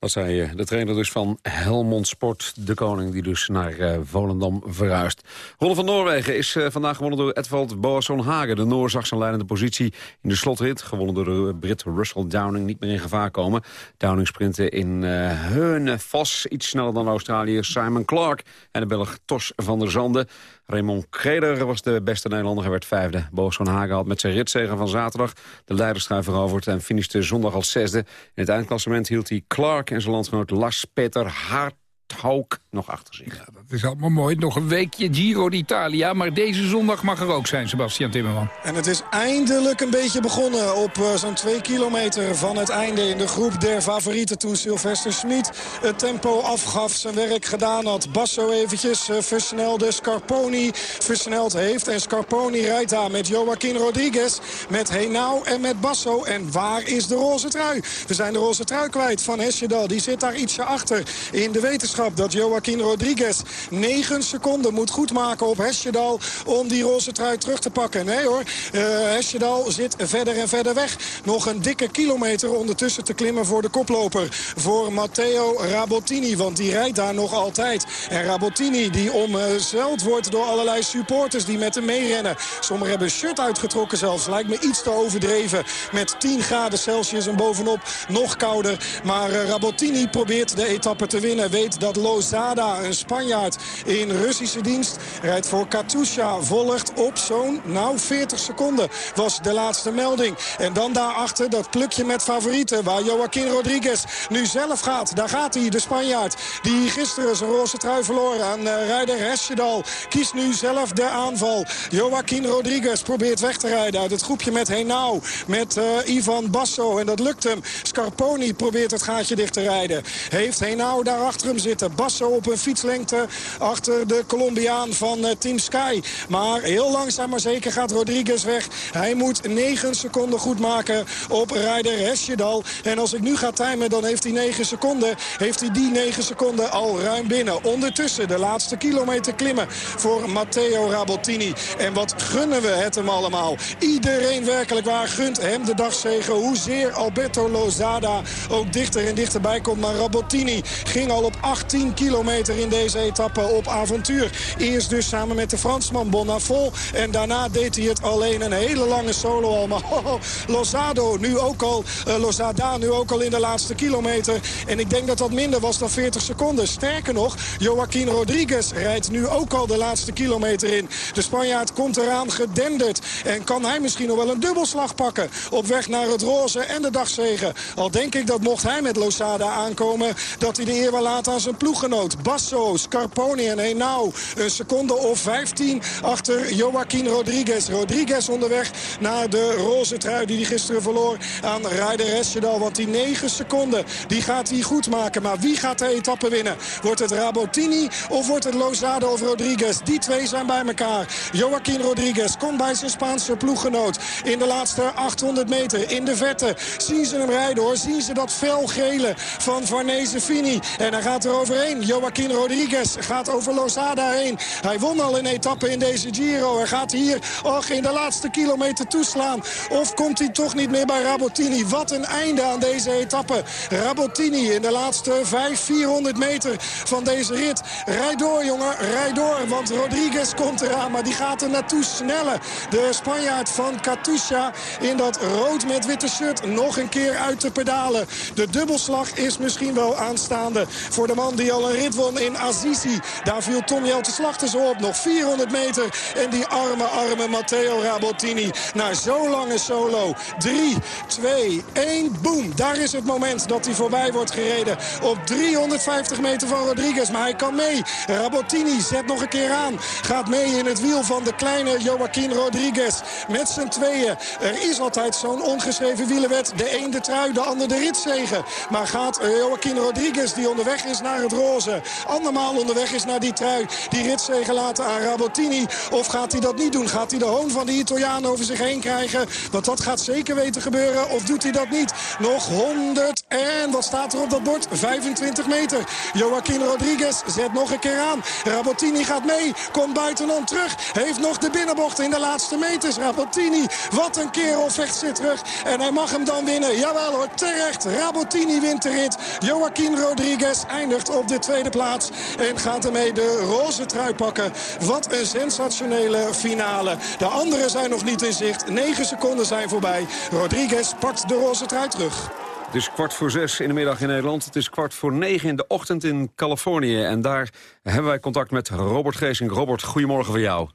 Dat zei de trainer dus van Helmond Sport, de koning die dus naar uh, Volendam verhuist. Ronde van Noorwegen is uh, vandaag gewonnen door Edvald Boasson Hagen. De Noor zag zijn leidende positie in de slotrit. Gewonnen door de Brit Russell Downing, niet meer in gevaar komen. Downing sprintte in uh, Heune Vos, iets sneller dan Australië Simon Clark. En de Belg Tos van der Zanden. Raymond Kreder was de beste Nederlander, hij werd vijfde. Boos van Hagen had met zijn ritzegen van zaterdag de leiderstrui veroverd... en finishte zondag als zesde. In het eindklassement hield hij Clark en zijn landgenoot Lars Peter Hart Hauk nog achter zich. Ja, dat is allemaal mooi. Nog een weekje Giro d'Italia. Maar deze zondag mag er ook zijn, Sebastian Timmerman. En het is eindelijk een beetje begonnen op uh, zo'n twee kilometer van het einde... in de groep der favorieten toen Sylvester Smit het tempo afgaf, zijn werk gedaan had. Basso eventjes uh, versnelde, Scarponi versneld heeft. En Scarponi rijdt daar met Joaquin Rodriguez, met Henao en met Basso. En waar is de roze trui? We zijn de roze trui kwijt van Hesjedal. Die zit daar ietsje achter in de wetenschap dat Joaquin Rodriguez 9 seconden moet goedmaken op Hesjedal om die roze trui terug te pakken. Nee hoor, uh, Hesjedal zit verder en verder weg. Nog een dikke kilometer ondertussen te klimmen voor de koploper. Voor Matteo Rabottini, want die rijdt daar nog altijd. En Rabottini die omzeild wordt door allerlei supporters die met hem meerennen. Sommigen hebben shirt uitgetrokken zelfs. Lijkt me iets te overdreven. Met 10 graden Celsius en bovenop nog kouder. Maar uh, Rabottini probeert de etappe te winnen. Weet dat Lozada, een Spanjaard in Russische dienst, rijdt voor Katusha. Volgt op zo'n, nou 40 seconden was de laatste melding. En dan daarachter dat plukje met favorieten waar Joaquin Rodriguez nu zelf gaat. Daar gaat hij, de Spanjaard, die gisteren zijn roze trui verloren aan uh, rijder Hesjedal. Kiest nu zelf de aanval. Joaquin Rodriguez probeert weg te rijden uit het groepje met Henao. Met uh, Ivan Basso en dat lukt hem. Scarponi probeert het gaatje dicht te rijden. Heeft Henao daar achter hem zitten. Basso op een fietslengte achter de Colombiaan van uh, Team Sky. Maar heel langzaam maar zeker gaat Rodriguez weg. Hij moet 9 seconden goed maken op rijder Hesjedal. En als ik nu ga timen, dan heeft hij 9 seconden. Heeft hij die 9 seconden al ruim binnen. Ondertussen de laatste kilometer klimmen voor Matteo Rabottini. En wat gunnen we het hem allemaal. Iedereen werkelijk waar gunt hem de dagzegen. Hoezeer Alberto Lozada ook dichter en dichterbij komt. Maar Rabottini ging al op 18 kilometer in deze etappe op avontuur. Eerst dus samen met de Fransman Bonafol. En daarna deed hij het alleen een hele lange solo al. Maar oh, Lozado nu ook al, uh, Lozada nu ook al in de laatste kilometer. En ik denk dat dat minder was dan 40 seconden. Sterker nog, Joaquin Rodriguez rijdt nu ook al de laatste kilometer in. De Spanjaard komt eraan gedenderd. En kan hij misschien nog wel een dubbelslag pakken. Op weg naar het roze en de dagzegen. Al denk ik dat mocht hij met Lozada aankomen... dat hij de eer wel laat aan zijn ploeggenoot. Basso, Scarponi en Henao. Een seconde of 15 achter Joaquin Rodriguez. Rodriguez onderweg naar de roze trui die hij gisteren verloor aan Ryder Esjedal. Want die 9 seconden, die gaat hij goed maken. Maar wie gaat de etappe winnen? Wordt het Rabottini of wordt het Lozada of Rodriguez? Die twee zijn bij elkaar. Joaquin Rodriguez komt bij zijn Spaanse ploeggenoot. In de laatste 800 meter in de vette. Zien ze hem rijden hoor. Zien ze dat felgele van Farnese Fini. En hij gaat er overheen. Joaquin Rodriguez gaat over Lozada heen. Hij won al een etappe in deze Giro. Hij gaat hier och, in de laatste kilometer toeslaan. Of komt hij toch niet meer bij Rabottini? Wat een einde aan deze etappe. Rabottini in de laatste 5, 400 meter van deze rit. Rijd door, jongen. Rijd door. Want Rodriguez komt eraan. Maar die gaat er naartoe snellen. De Spanjaard van Katusha in dat rood met witte shirt nog een keer uit te pedalen. De dubbelslag is misschien wel aanstaande voor de man die al een rit won in Azizi. Daar viel Tom Jelte Slachters op. Nog 400 meter. En die arme, arme Matteo Rabottini. Na zo'n lange solo. 3, 2, 1, boom. Daar is het moment dat hij voorbij wordt gereden. Op 350 meter van Rodriguez. Maar hij kan mee. Rabottini zet nog een keer aan. Gaat mee in het wiel van de kleine Joaquin Rodriguez. Met z'n tweeën. Er is altijd zo'n ongeschreven wielenwet. De een de trui, de ander de ritzegen. Maar gaat Joaquin Rodriguez, die onderweg is naar het roze... andermaal onderweg is naar die trui, die ritzegen laten aan Rabottini... of gaat hij dat niet doen? Gaat hij de hoon van de Italiaan over zich heen krijgen? Want dat gaat zeker weten gebeuren. Of doet hij dat niet? Nog 100 en wat staat er op dat bord? 25 meter. Joaquin Rodriguez zet nog een keer aan. Rabottini gaat mee, komt buitenom terug. Heeft nog de binnenbocht in de laatste meters. Rabottini, wat een kerel vecht zit terug. En hij mag hem dan winnen. Jawel hoor, terecht. Rabottini wint de rit. Joaquin Rodriguez eindigt op de tweede plaats. En gaat ermee de roze trui pakken. Wat een sensationele finale. De anderen zijn nog niet in zicht. 9 seconden zijn voorbij. Rodriguez pakt de roze trui terug. Het is kwart voor zes in de middag in Nederland. Het is kwart voor negen in de ochtend in Californië. En daar hebben wij contact met Robert Geesink. Robert, goedemorgen voor jou.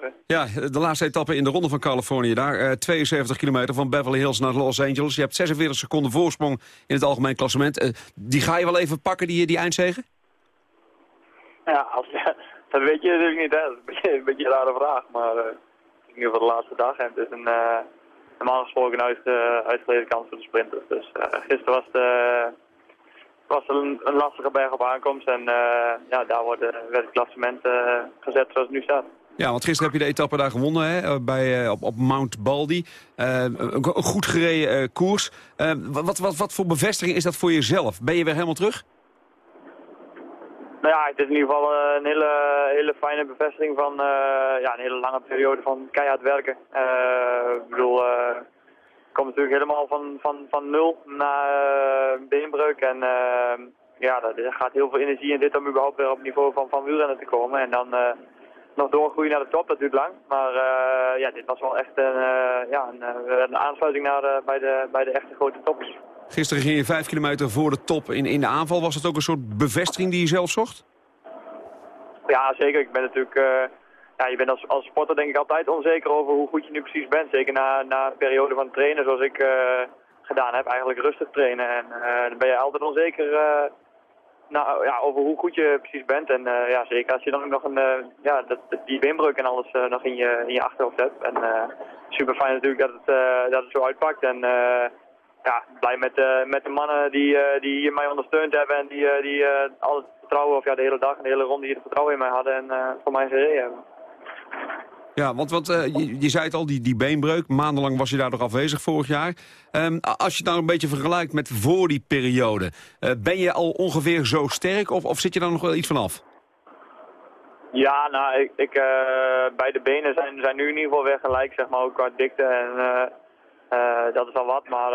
Goedemorgen. Ja, de laatste etappe in de ronde van Californië. Daar eh, 72 kilometer van Beverly Hills naar Los Angeles. Je hebt 46 seconden voorsprong in het algemeen klassement. Eh, die ga je wel even pakken, die, die eindzegen? Ja, als, dat weet je natuurlijk niet. Hè. Dat is een beetje een, beetje een rare vraag. Maar uh, in ieder geval de laatste dag. En het is een, normaal gesproken een uit, uitgeleden kans voor de sprinters. Dus gisteren was, de, was een, een, lastige berg op aankomst. En ja, daar wordt, werd het klassement gezet zoals het nu staat. Ja, want gisteren heb je de etappe daar gewonnen hè, bij, op, op Mount Baldy. een, een, goed gereden koers. wat, wat, wat voor bevestiging is dat voor jezelf? Ben je weer helemaal terug? Nou ja, het is in ieder geval een hele, hele fijne bevestiging van ja, een hele lange periode van keihard werken. Ik bedoel, ik kom natuurlijk helemaal van, van, van nul na beenbreuk. En ja, er gaat heel veel energie in dit om überhaupt weer op niveau van, van wielrennen te komen. En dan nog doorgroeien naar de top, dat duurt lang. Maar ja, dit was wel echt een, ja, een, een aansluiting naar, bij, de, bij de echte grote toppers. Gisteren ging je vijf kilometer voor de top in, in de aanval. Was het ook een soort bevestiging die je zelf zocht? Ja, zeker. Ik ben natuurlijk... Ja, je bent als, als sporter denk ik altijd onzeker over hoe goed je nu precies bent. Zeker na, na een periode van trainen zoals ik gedaan heb. Eigenlijk rustig trainen. En dan ben je altijd onzeker nou, ja, over hoe goed je precies bent. En ja, zeker als je dan ook nog een, ja, dat, die beenbreuk en alles nog in je, in je achterhoofd hebt. En super fijn natuurlijk dat het, dat het zo uitpakt. En ja, blij met, uh, met de mannen die, uh, die mij ondersteund hebben en die, uh, die al vertrouwen, of ja, de hele dag en de hele ronde hier het vertrouwen in mij hadden en voor mij gereden hebben. Ja, want, want je, je, zei het al, die, die beenbreuk, maandenlang was je daar nog afwezig vorig jaar. Um, als je het nou een beetje vergelijkt met voor die periode, ben je al ongeveer zo sterk of, of zit je daar nog wel iets van af? Ja, nou, ik, ik bij de benen zijn, zijn nu in ieder geval weer gelijk, zeg maar, ook qua dikte en... Dat is al wat, maar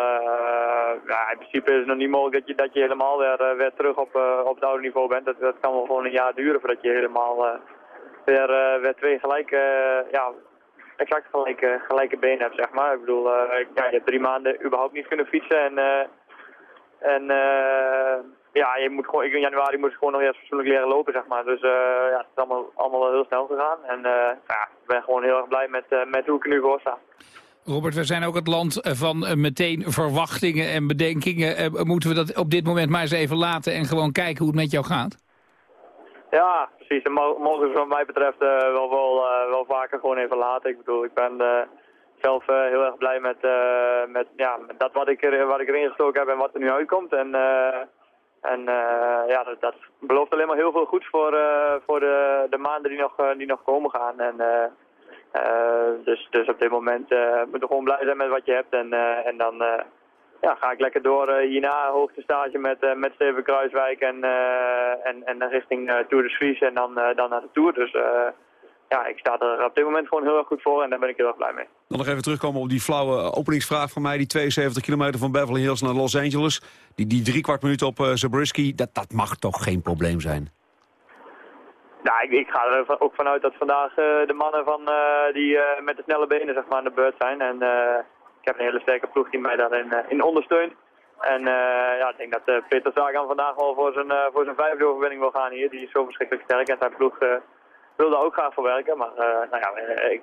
ja, in principe is het nog niet mogelijk dat je, dat je helemaal weer, weer terug op, op het oude niveau bent. Dat, dat kan wel gewoon een jaar duren voordat je helemaal weer, weer twee gelijke, ja, exact gelijke, gelijke benen zeg maar. Ik bedoel, ja, je hebt drie maanden überhaupt niet kunnen fietsen en, en ja, je moet gewoon, in januari moest ik gewoon nog eerst fatsoenlijk leren lopen, zeg maar. Dus ja, het is allemaal, allemaal heel snel gegaan en ja, ik ben gewoon heel erg blij met, met hoe ik nu voor sta. Robert, we zijn ook het land van meteen verwachtingen en bedenkingen. Moeten we dat op dit moment maar eens even laten en gewoon kijken hoe het met jou gaat? Ja, precies. En mogen ze wat mij betreft uh, wel, wel, uh, wel vaker gewoon even laten. Ik bedoel, ik ben uh, zelf heel erg blij met, met, ja, met dat wat ik, er, wat ik erin gestoken heb en wat er nu uitkomt. En, en ja, dat, dat, belooft alleen maar heel veel goeds voor, voor de, de maanden die nog, die nog komen gaan. En, dus, dus op dit moment moet je gewoon blij zijn met wat je hebt. En, en dan ja, ga ik lekker door hierna hoogtestage met, met Steven Kruiswijk en, en, en richting Tour de Suisse en dan, dan naar de Tour. Dus ja, ik sta er op dit moment gewoon heel erg goed voor en daar ben ik heel erg blij mee. Dan nog even terugkomen op die flauwe openingsvraag van mij. Die 72 kilometer van Beverly Hills naar Los Angeles. Die, die drie kwart minuut op Zabriskie, dat, dat mag toch geen probleem zijn? Nou, ik, ik, ga er ook vanuit dat vandaag uh, de mannen van, uh, die uh, met de snelle benen zeg maar, aan de beurt zijn. En ik heb een hele sterke ploeg die mij daarin in ondersteunt. En ja, ik denk dat Peter Sagan vandaag wel voor zijn, voor zijn vijfde overwinning wil gaan hier. Die is zo verschrikkelijk sterk en zijn ploeg wil daar ook graag voor werken. Maar nou ja,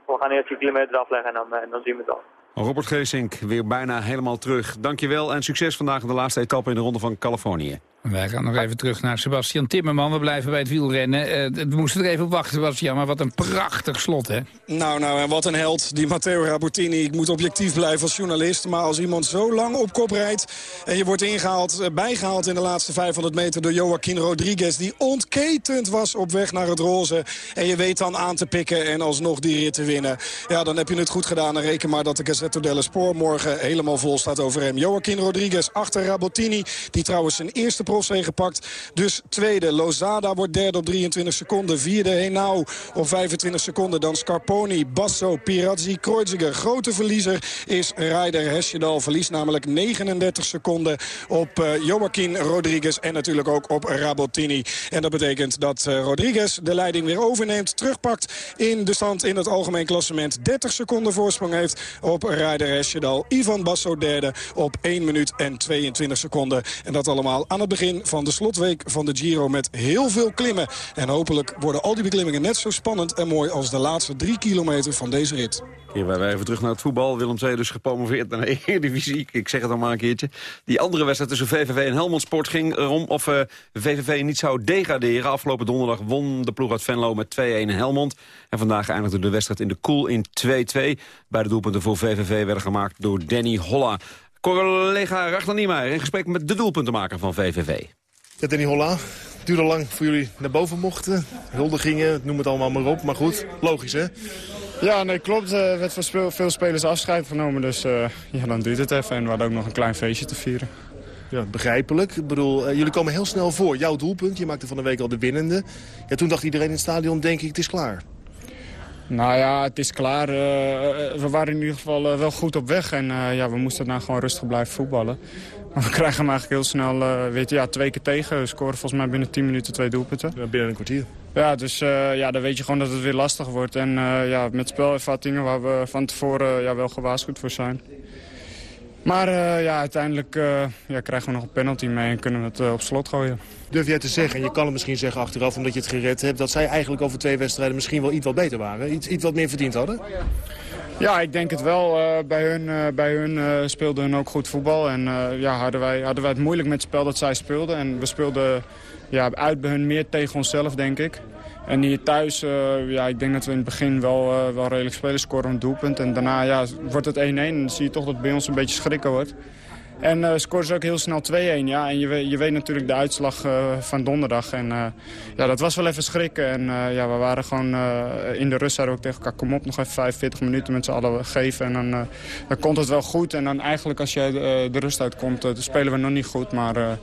we gaan eerst die kilometer afleggen en dan, en dan zien we het al. Robert Geesink weer bijna helemaal terug. Dankjewel en succes vandaag in de laatste etappe in de Ronde van Californië. Wij gaan nog even terug naar Sebastian Timmerman. We blijven bij het wielrennen. Uh, we moesten er even op wachten, Sebastian. Maar wat een prachtig slot, hè? Nou, nou, en wat een held, die Matteo Rabottini. Ik moet objectief blijven als journalist. Maar als iemand zo lang op kop rijdt... en je wordt ingehaald, uh, bijgehaald in de laatste 500 meter... door Joaquin Rodriguez, die ontketend was op weg naar het roze. En je weet dan aan te pikken en alsnog die rit te winnen. Ja, dan heb je het goed gedaan. En reken maar dat de Gazzetto dello Spoor morgen helemaal vol staat over hem. Joaquin Rodriguez achter Rabottini, die trouwens zijn eerste profzege gepakt. Dus tweede. Lozada wordt derde op 23 seconden. Vierde Henao op 25 seconden. Dan Scarponi, Basso, Pirazzi, Kreuziger. Grote verliezer is Ryder Hesjedal. Verliest namelijk 39 seconden op uh, Joaquin Rodriguez. En natuurlijk ook op Rabottini. En dat betekent dat uh, Rodriguez de leiding weer overneemt. Terugpakt in de stand in het algemeen klassement. 30 seconden voorsprong heeft op Ryder Hesjedal. Ivan Basso derde op 1 minuut en 22 seconden. En dat allemaal aan het begin van de slotweek van de Giro met heel veel klimmen. En hopelijk worden al die beklimmingen net zo spannend en mooi als de laatste drie kilometer van deze rit. Keren wij even terug naar het voetbal. Willem II dus gepromoveerd naar de Eredivisie. Ik zeg het dan maar een keertje. Die andere wedstrijd tussen VVV en Helmond Sport ging erom of VVV niet zou degraderen. Afgelopen donderdag won de ploeg uit Venlo met 2-1 in Helmond. En vandaag eindigde de wedstrijd in de Koel in 2-2. Beide doelpunten voor VVV werden gemaakt door Danny Holla. Collega Ragnar Niemeyer in gesprek met de doelpuntenmaker van VVV. Ja, Danny Holla, het duurde lang voor jullie naar boven mochten. Huldigingen, noem het allemaal maar op. Maar goed, logisch hè? Ja, nee, klopt. Er werd voor veel spelers afscheid genomen. Dus uh, ja, dan duurt het even. En we hadden ook nog een klein feestje te vieren. Ja, begrijpelijk. Ik bedoel, uh, jullie komen heel snel voor. Jouw doelpunt, je maakte van de week al de winnende. Ja, toen dacht iedereen in het stadion, denk ik, het is klaar. Nou ja, het is klaar. Uh, we waren in ieder geval wel goed op weg. En ja, we moesten daarna gewoon rustig blijven voetballen. Maar we krijgen hem eigenlijk heel snel weet je, ja, twee keer tegen. We scoren volgens mij binnen 10 minuten twee doelpunten. Ja, binnen een kwartier. Ja, dus ja, dan weet je gewoon dat het weer lastig wordt. En ja, met spelervattingen waar we van tevoren ja, wel gewaarschuwd voor zijn. Maar ja, uiteindelijk ja, krijgen we nog een penalty mee en kunnen we het op slot gooien. Durf jij te zeggen, en je kan het misschien zeggen achteraf omdat je het gered hebt... dat zij eigenlijk over twee wedstrijden misschien wel iets wat beter waren? Iets, iets wat meer verdiend hadden? Ja, ik denk het wel. Bij hun, bij hun speelden hun ook goed voetbal. En ja, hadden, wij, hadden wij het moeilijk met het spel dat zij speelden. En we speelden ja, uit bij hun meer tegen onszelf, denk ik. En hier thuis, ja, ik denk dat we in het begin wel, wel redelijk spelen. Scoren een doelpunt. En daarna ja, wordt het 1-1. En dan zie je toch dat het bij ons een beetje schrikken wordt. En uh, scoren ze ook heel snel 2-1. Ja. En je je weet natuurlijk de uitslag van donderdag. En ja, dat was wel even schrikken. En ja, we waren gewoon in de rust zeiden we ook tegen elkaar... kom op, nog even 45 minuten met z'n allen geven. En dan, dan komt het wel goed. En dan eigenlijk als je de rust uitkomt, dan spelen we nog niet goed. Maar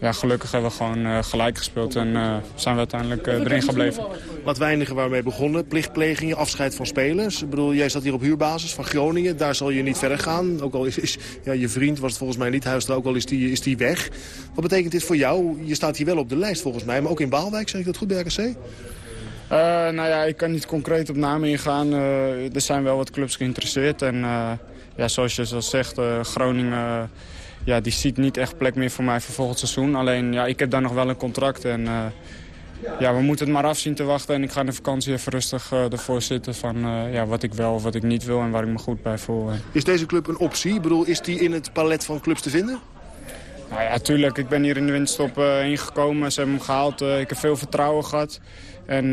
ja, gelukkig hebben we gewoon uh, gelijk gespeeld en uh, zijn we uiteindelijk uh, erin gebleven. Wat weinigen waar we mee begonnen, plichtplegingen, afscheid van spelers. Ik bedoel, jij zat hier op huurbasis van Groningen, daar zal je niet verder gaan. Ook al is, is ja, je vriend, was het volgens mij niet, Huistra, ook al is die, is die weg. Wat betekent dit voor jou? Je staat hier wel op de lijst volgens mij, maar ook in Baalwijk, zeg ik dat goed bij RKC? nou ja, ik kan niet concreet op namen ingaan. er zijn wel wat clubs geïnteresseerd en ja, zoals je zo zegt, Groningen ja, die ziet niet echt plek meer voor mij voor volgend seizoen. Alleen, ja, ik heb daar nog wel een contract en uh, ja, we moeten het maar afzien te wachten. En ik ga in de vakantie even rustig uh, ervoor zitten van uh, ja, wat ik wel of wat ik niet wil en waar ik me goed bij voel. Is deze club een optie? Ik bedoel, is die in het palet van clubs te vinden? Nou ja, tuurlijk. Ik ben hier in de winterstop ingekomen. Ze hebben hem gehaald. ik heb veel vertrouwen gehad. En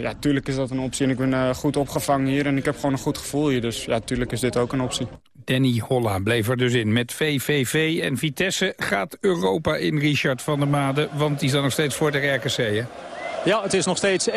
ja, tuurlijk is dat een optie. En ik ben goed opgevangen hier en ik heb gewoon een goed gevoel hier. Dus ja, tuurlijk is dit ook een optie. Danny Holla bleef er dus in. Met VVV en Vitesse gaat Europa in Richard van der Made. Want die staat nog steeds voor de RKC, hè? Ja, het is nog steeds 1-0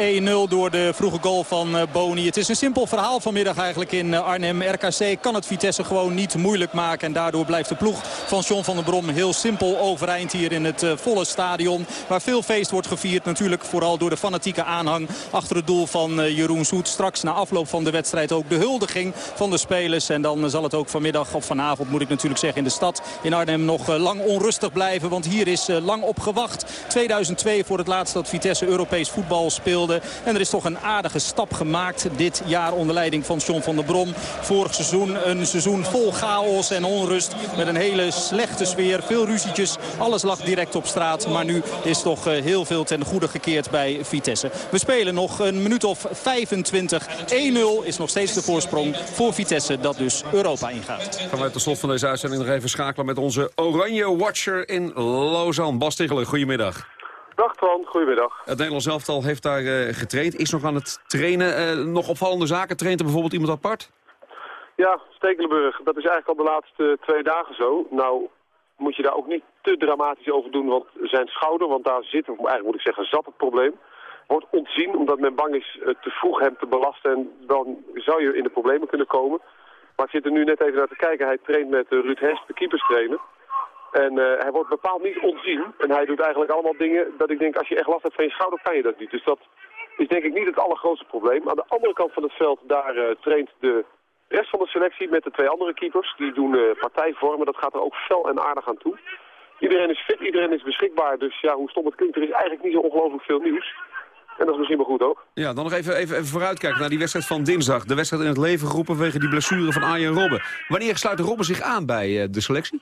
door de vroege goal van eh, Boni. Het is een simpel verhaal vanmiddag eigenlijk in eh, Arnhem. RKC kan het Vitesse gewoon niet moeilijk maken. En daardoor blijft de ploeg van John van der Brom heel simpel overeind hier in het eh, volle stadion. Waar veel feest wordt gevierd. Natuurlijk vooral door de fanatieke aanhang achter het doel van Jeroen Zoet. Straks na afloop van de wedstrijd ook de huldiging van de spelers. En dan zal het ook vanmiddag of vanavond moet ik natuurlijk zeggen in de stad in Arnhem nog lang onrustig blijven. Want hier is lang op gewacht. 2002 voor het laatst dat Vitesse Europees Voetbal speelde. En er is toch een aardige stap gemaakt dit jaar onder leiding van John van der Brom. Vorig seizoen een seizoen vol chaos en onrust. Met een hele slechte sfeer, veel ruzietjes. Alles lag direct op straat. Maar nu is toch heel veel ten goede gekeerd bij Vitesse. We spelen nog een minuut of 25. 1-0 is nog steeds de voorsprong voor Vitesse dat dus Europa ingaat. Gaan wij tot slot van deze uitzending nog even schakelen met onze Oranje Watcher in Lausanne. Bas goedemiddag. Dag Twan, goedemiddag. Het Nederlands elftal heeft daar uh, getraind, is nog aan het trainen. Uh, nog opvallende zaken, traint er bijvoorbeeld iemand apart? Ja, Stekelenburg, dat is eigenlijk al de laatste twee dagen zo. Nou moet je daar ook niet te dramatisch over doen, want zijn schouder, want daar zit, eigenlijk moet ik zeggen, zat het probleem wordt ontzien omdat men bang is te vroeg hem te belasten. En dan zou je in de problemen kunnen komen. Maar ik zit er nu net even naar te kijken. Hij traint met Ruud Hest, de keeperstrainer. En uh, hij wordt bepaald niet ontzien. En hij doet eigenlijk allemaal dingen dat ik denk, als je echt last hebt van je schouder, kan je dat niet. Dus dat is denk ik niet het allergrootste probleem. Aan de andere kant van het veld, daar traint de rest van de selectie met de twee andere keepers. Die doen partijvormen, dat gaat er ook fel en aardig aan toe. Iedereen is fit, iedereen is beschikbaar. Dus ja, hoe stom het klinkt, er is eigenlijk niet zo ongelooflijk veel nieuws. En dat is misschien wel goed ook. Ja, dan nog even, even, even vooruitkijken naar die wedstrijd van dinsdag. De wedstrijd in het leven geroepen die blessure van Arjen Robben. Wanneer sluit Robben zich aan bij uh, de selectie?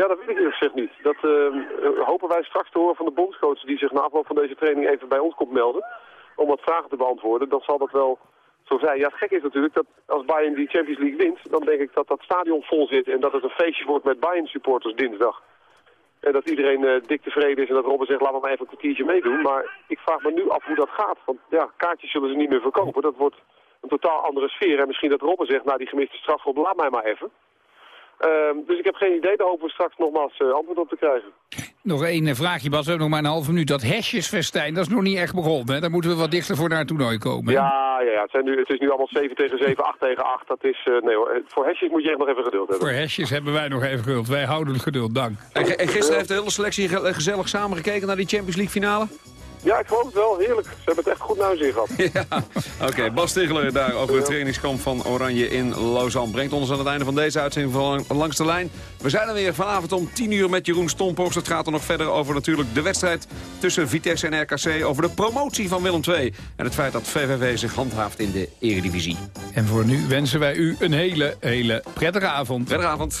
Ja, dat weet ik eerlijk gezegd niet. Dat uh, hopen wij straks te horen van de bondscoach die zich na afloop van deze training even bij ons komt melden. Om wat vragen te beantwoorden. Dan zal dat wel zo zijn. Ja, het gek is natuurlijk dat als Bayern die Champions League wint, dan denk ik dat dat stadion vol zit en dat het een feestje wordt met Bayern supporters dinsdag. En dat iedereen uh, dik tevreden is en dat Robben zegt, we maar even een kwartiertje meedoen. Maar ik vraag me nu af hoe dat gaat. Want ja, kaartjes zullen ze niet meer verkopen. Dat wordt een totaal andere sfeer. En misschien dat Robben zegt, nou die gemiste strafschop, laat mij maar even. Uh, dus ik heb geen idee, daar hopen we straks nogmaals uh, antwoord op te krijgen. Nog één vraagje, Bas. We hebben nog maar een halve minuut. Dat hesjesfestijn, dat is nog niet echt begonnen. Hè? Daar moeten we wat dichter voor naar het toernooi komen. Ja, ja, ja. Het, zijn nu, het is nu allemaal 7 tegen 7, 8 tegen 8. Dat is, uh, nee hoor. Voor hesjes moet je echt nog even geduld hebben. Voor hesjes hebben wij nog even geduld. Wij houden het geduld, dank. En, en gisteren heeft de hele selectie gezellig samengekeken naar die Champions League finale? Ja, ik geloof het wel. Heerlijk. Ze hebben het echt goed naar zin gehad. Ja, oké. Okay. Bas Stigler daar over het trainingskamp van Oranje in Lausanne. Brengt ons aan het einde van deze uitzending van Langs de Lijn. We zijn er weer vanavond om 10 uur met Jeroen Stomphorst. Het gaat er nog verder over natuurlijk de wedstrijd tussen Vitesse en RKC. Over de promotie van Willem II. En het feit dat VVV zich handhaaft in de eredivisie. En voor nu wensen wij u een hele, hele prettige avond. Prettige avond.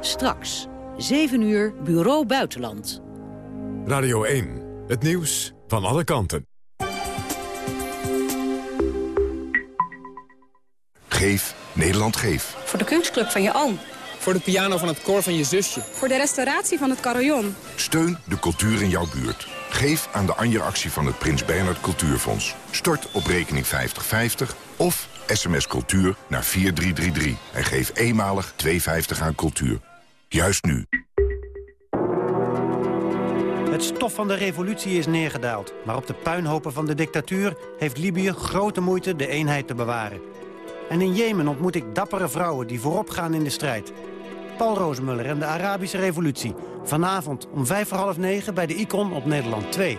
Straks, 7 uur, Bureau Buitenland. Radio 1, het nieuws van alle kanten. Geef, Nederland geef. Voor de kunstclub van je oom. Voor de piano van het koor van je zusje. Voor de restauratie van het carillon. Steun de cultuur in jouw buurt. Geef aan de Anja-actie van het Prins Bernhard Cultuurfonds. Stort op rekening 5050 of sms cultuur naar 4333. En geef eenmalig 2,50 aan cultuur. Juist nu. Het stof van de revolutie is neergedaald. Maar op de puinhopen van de dictatuur heeft Libië grote moeite de eenheid te bewaren. En in Jemen ontmoet ik dappere vrouwen die voorop gaan in de strijd. Paul Rozemuller en de Arabische revolutie. Vanavond om vijf voor half negen bij de Icon op Nederland 2.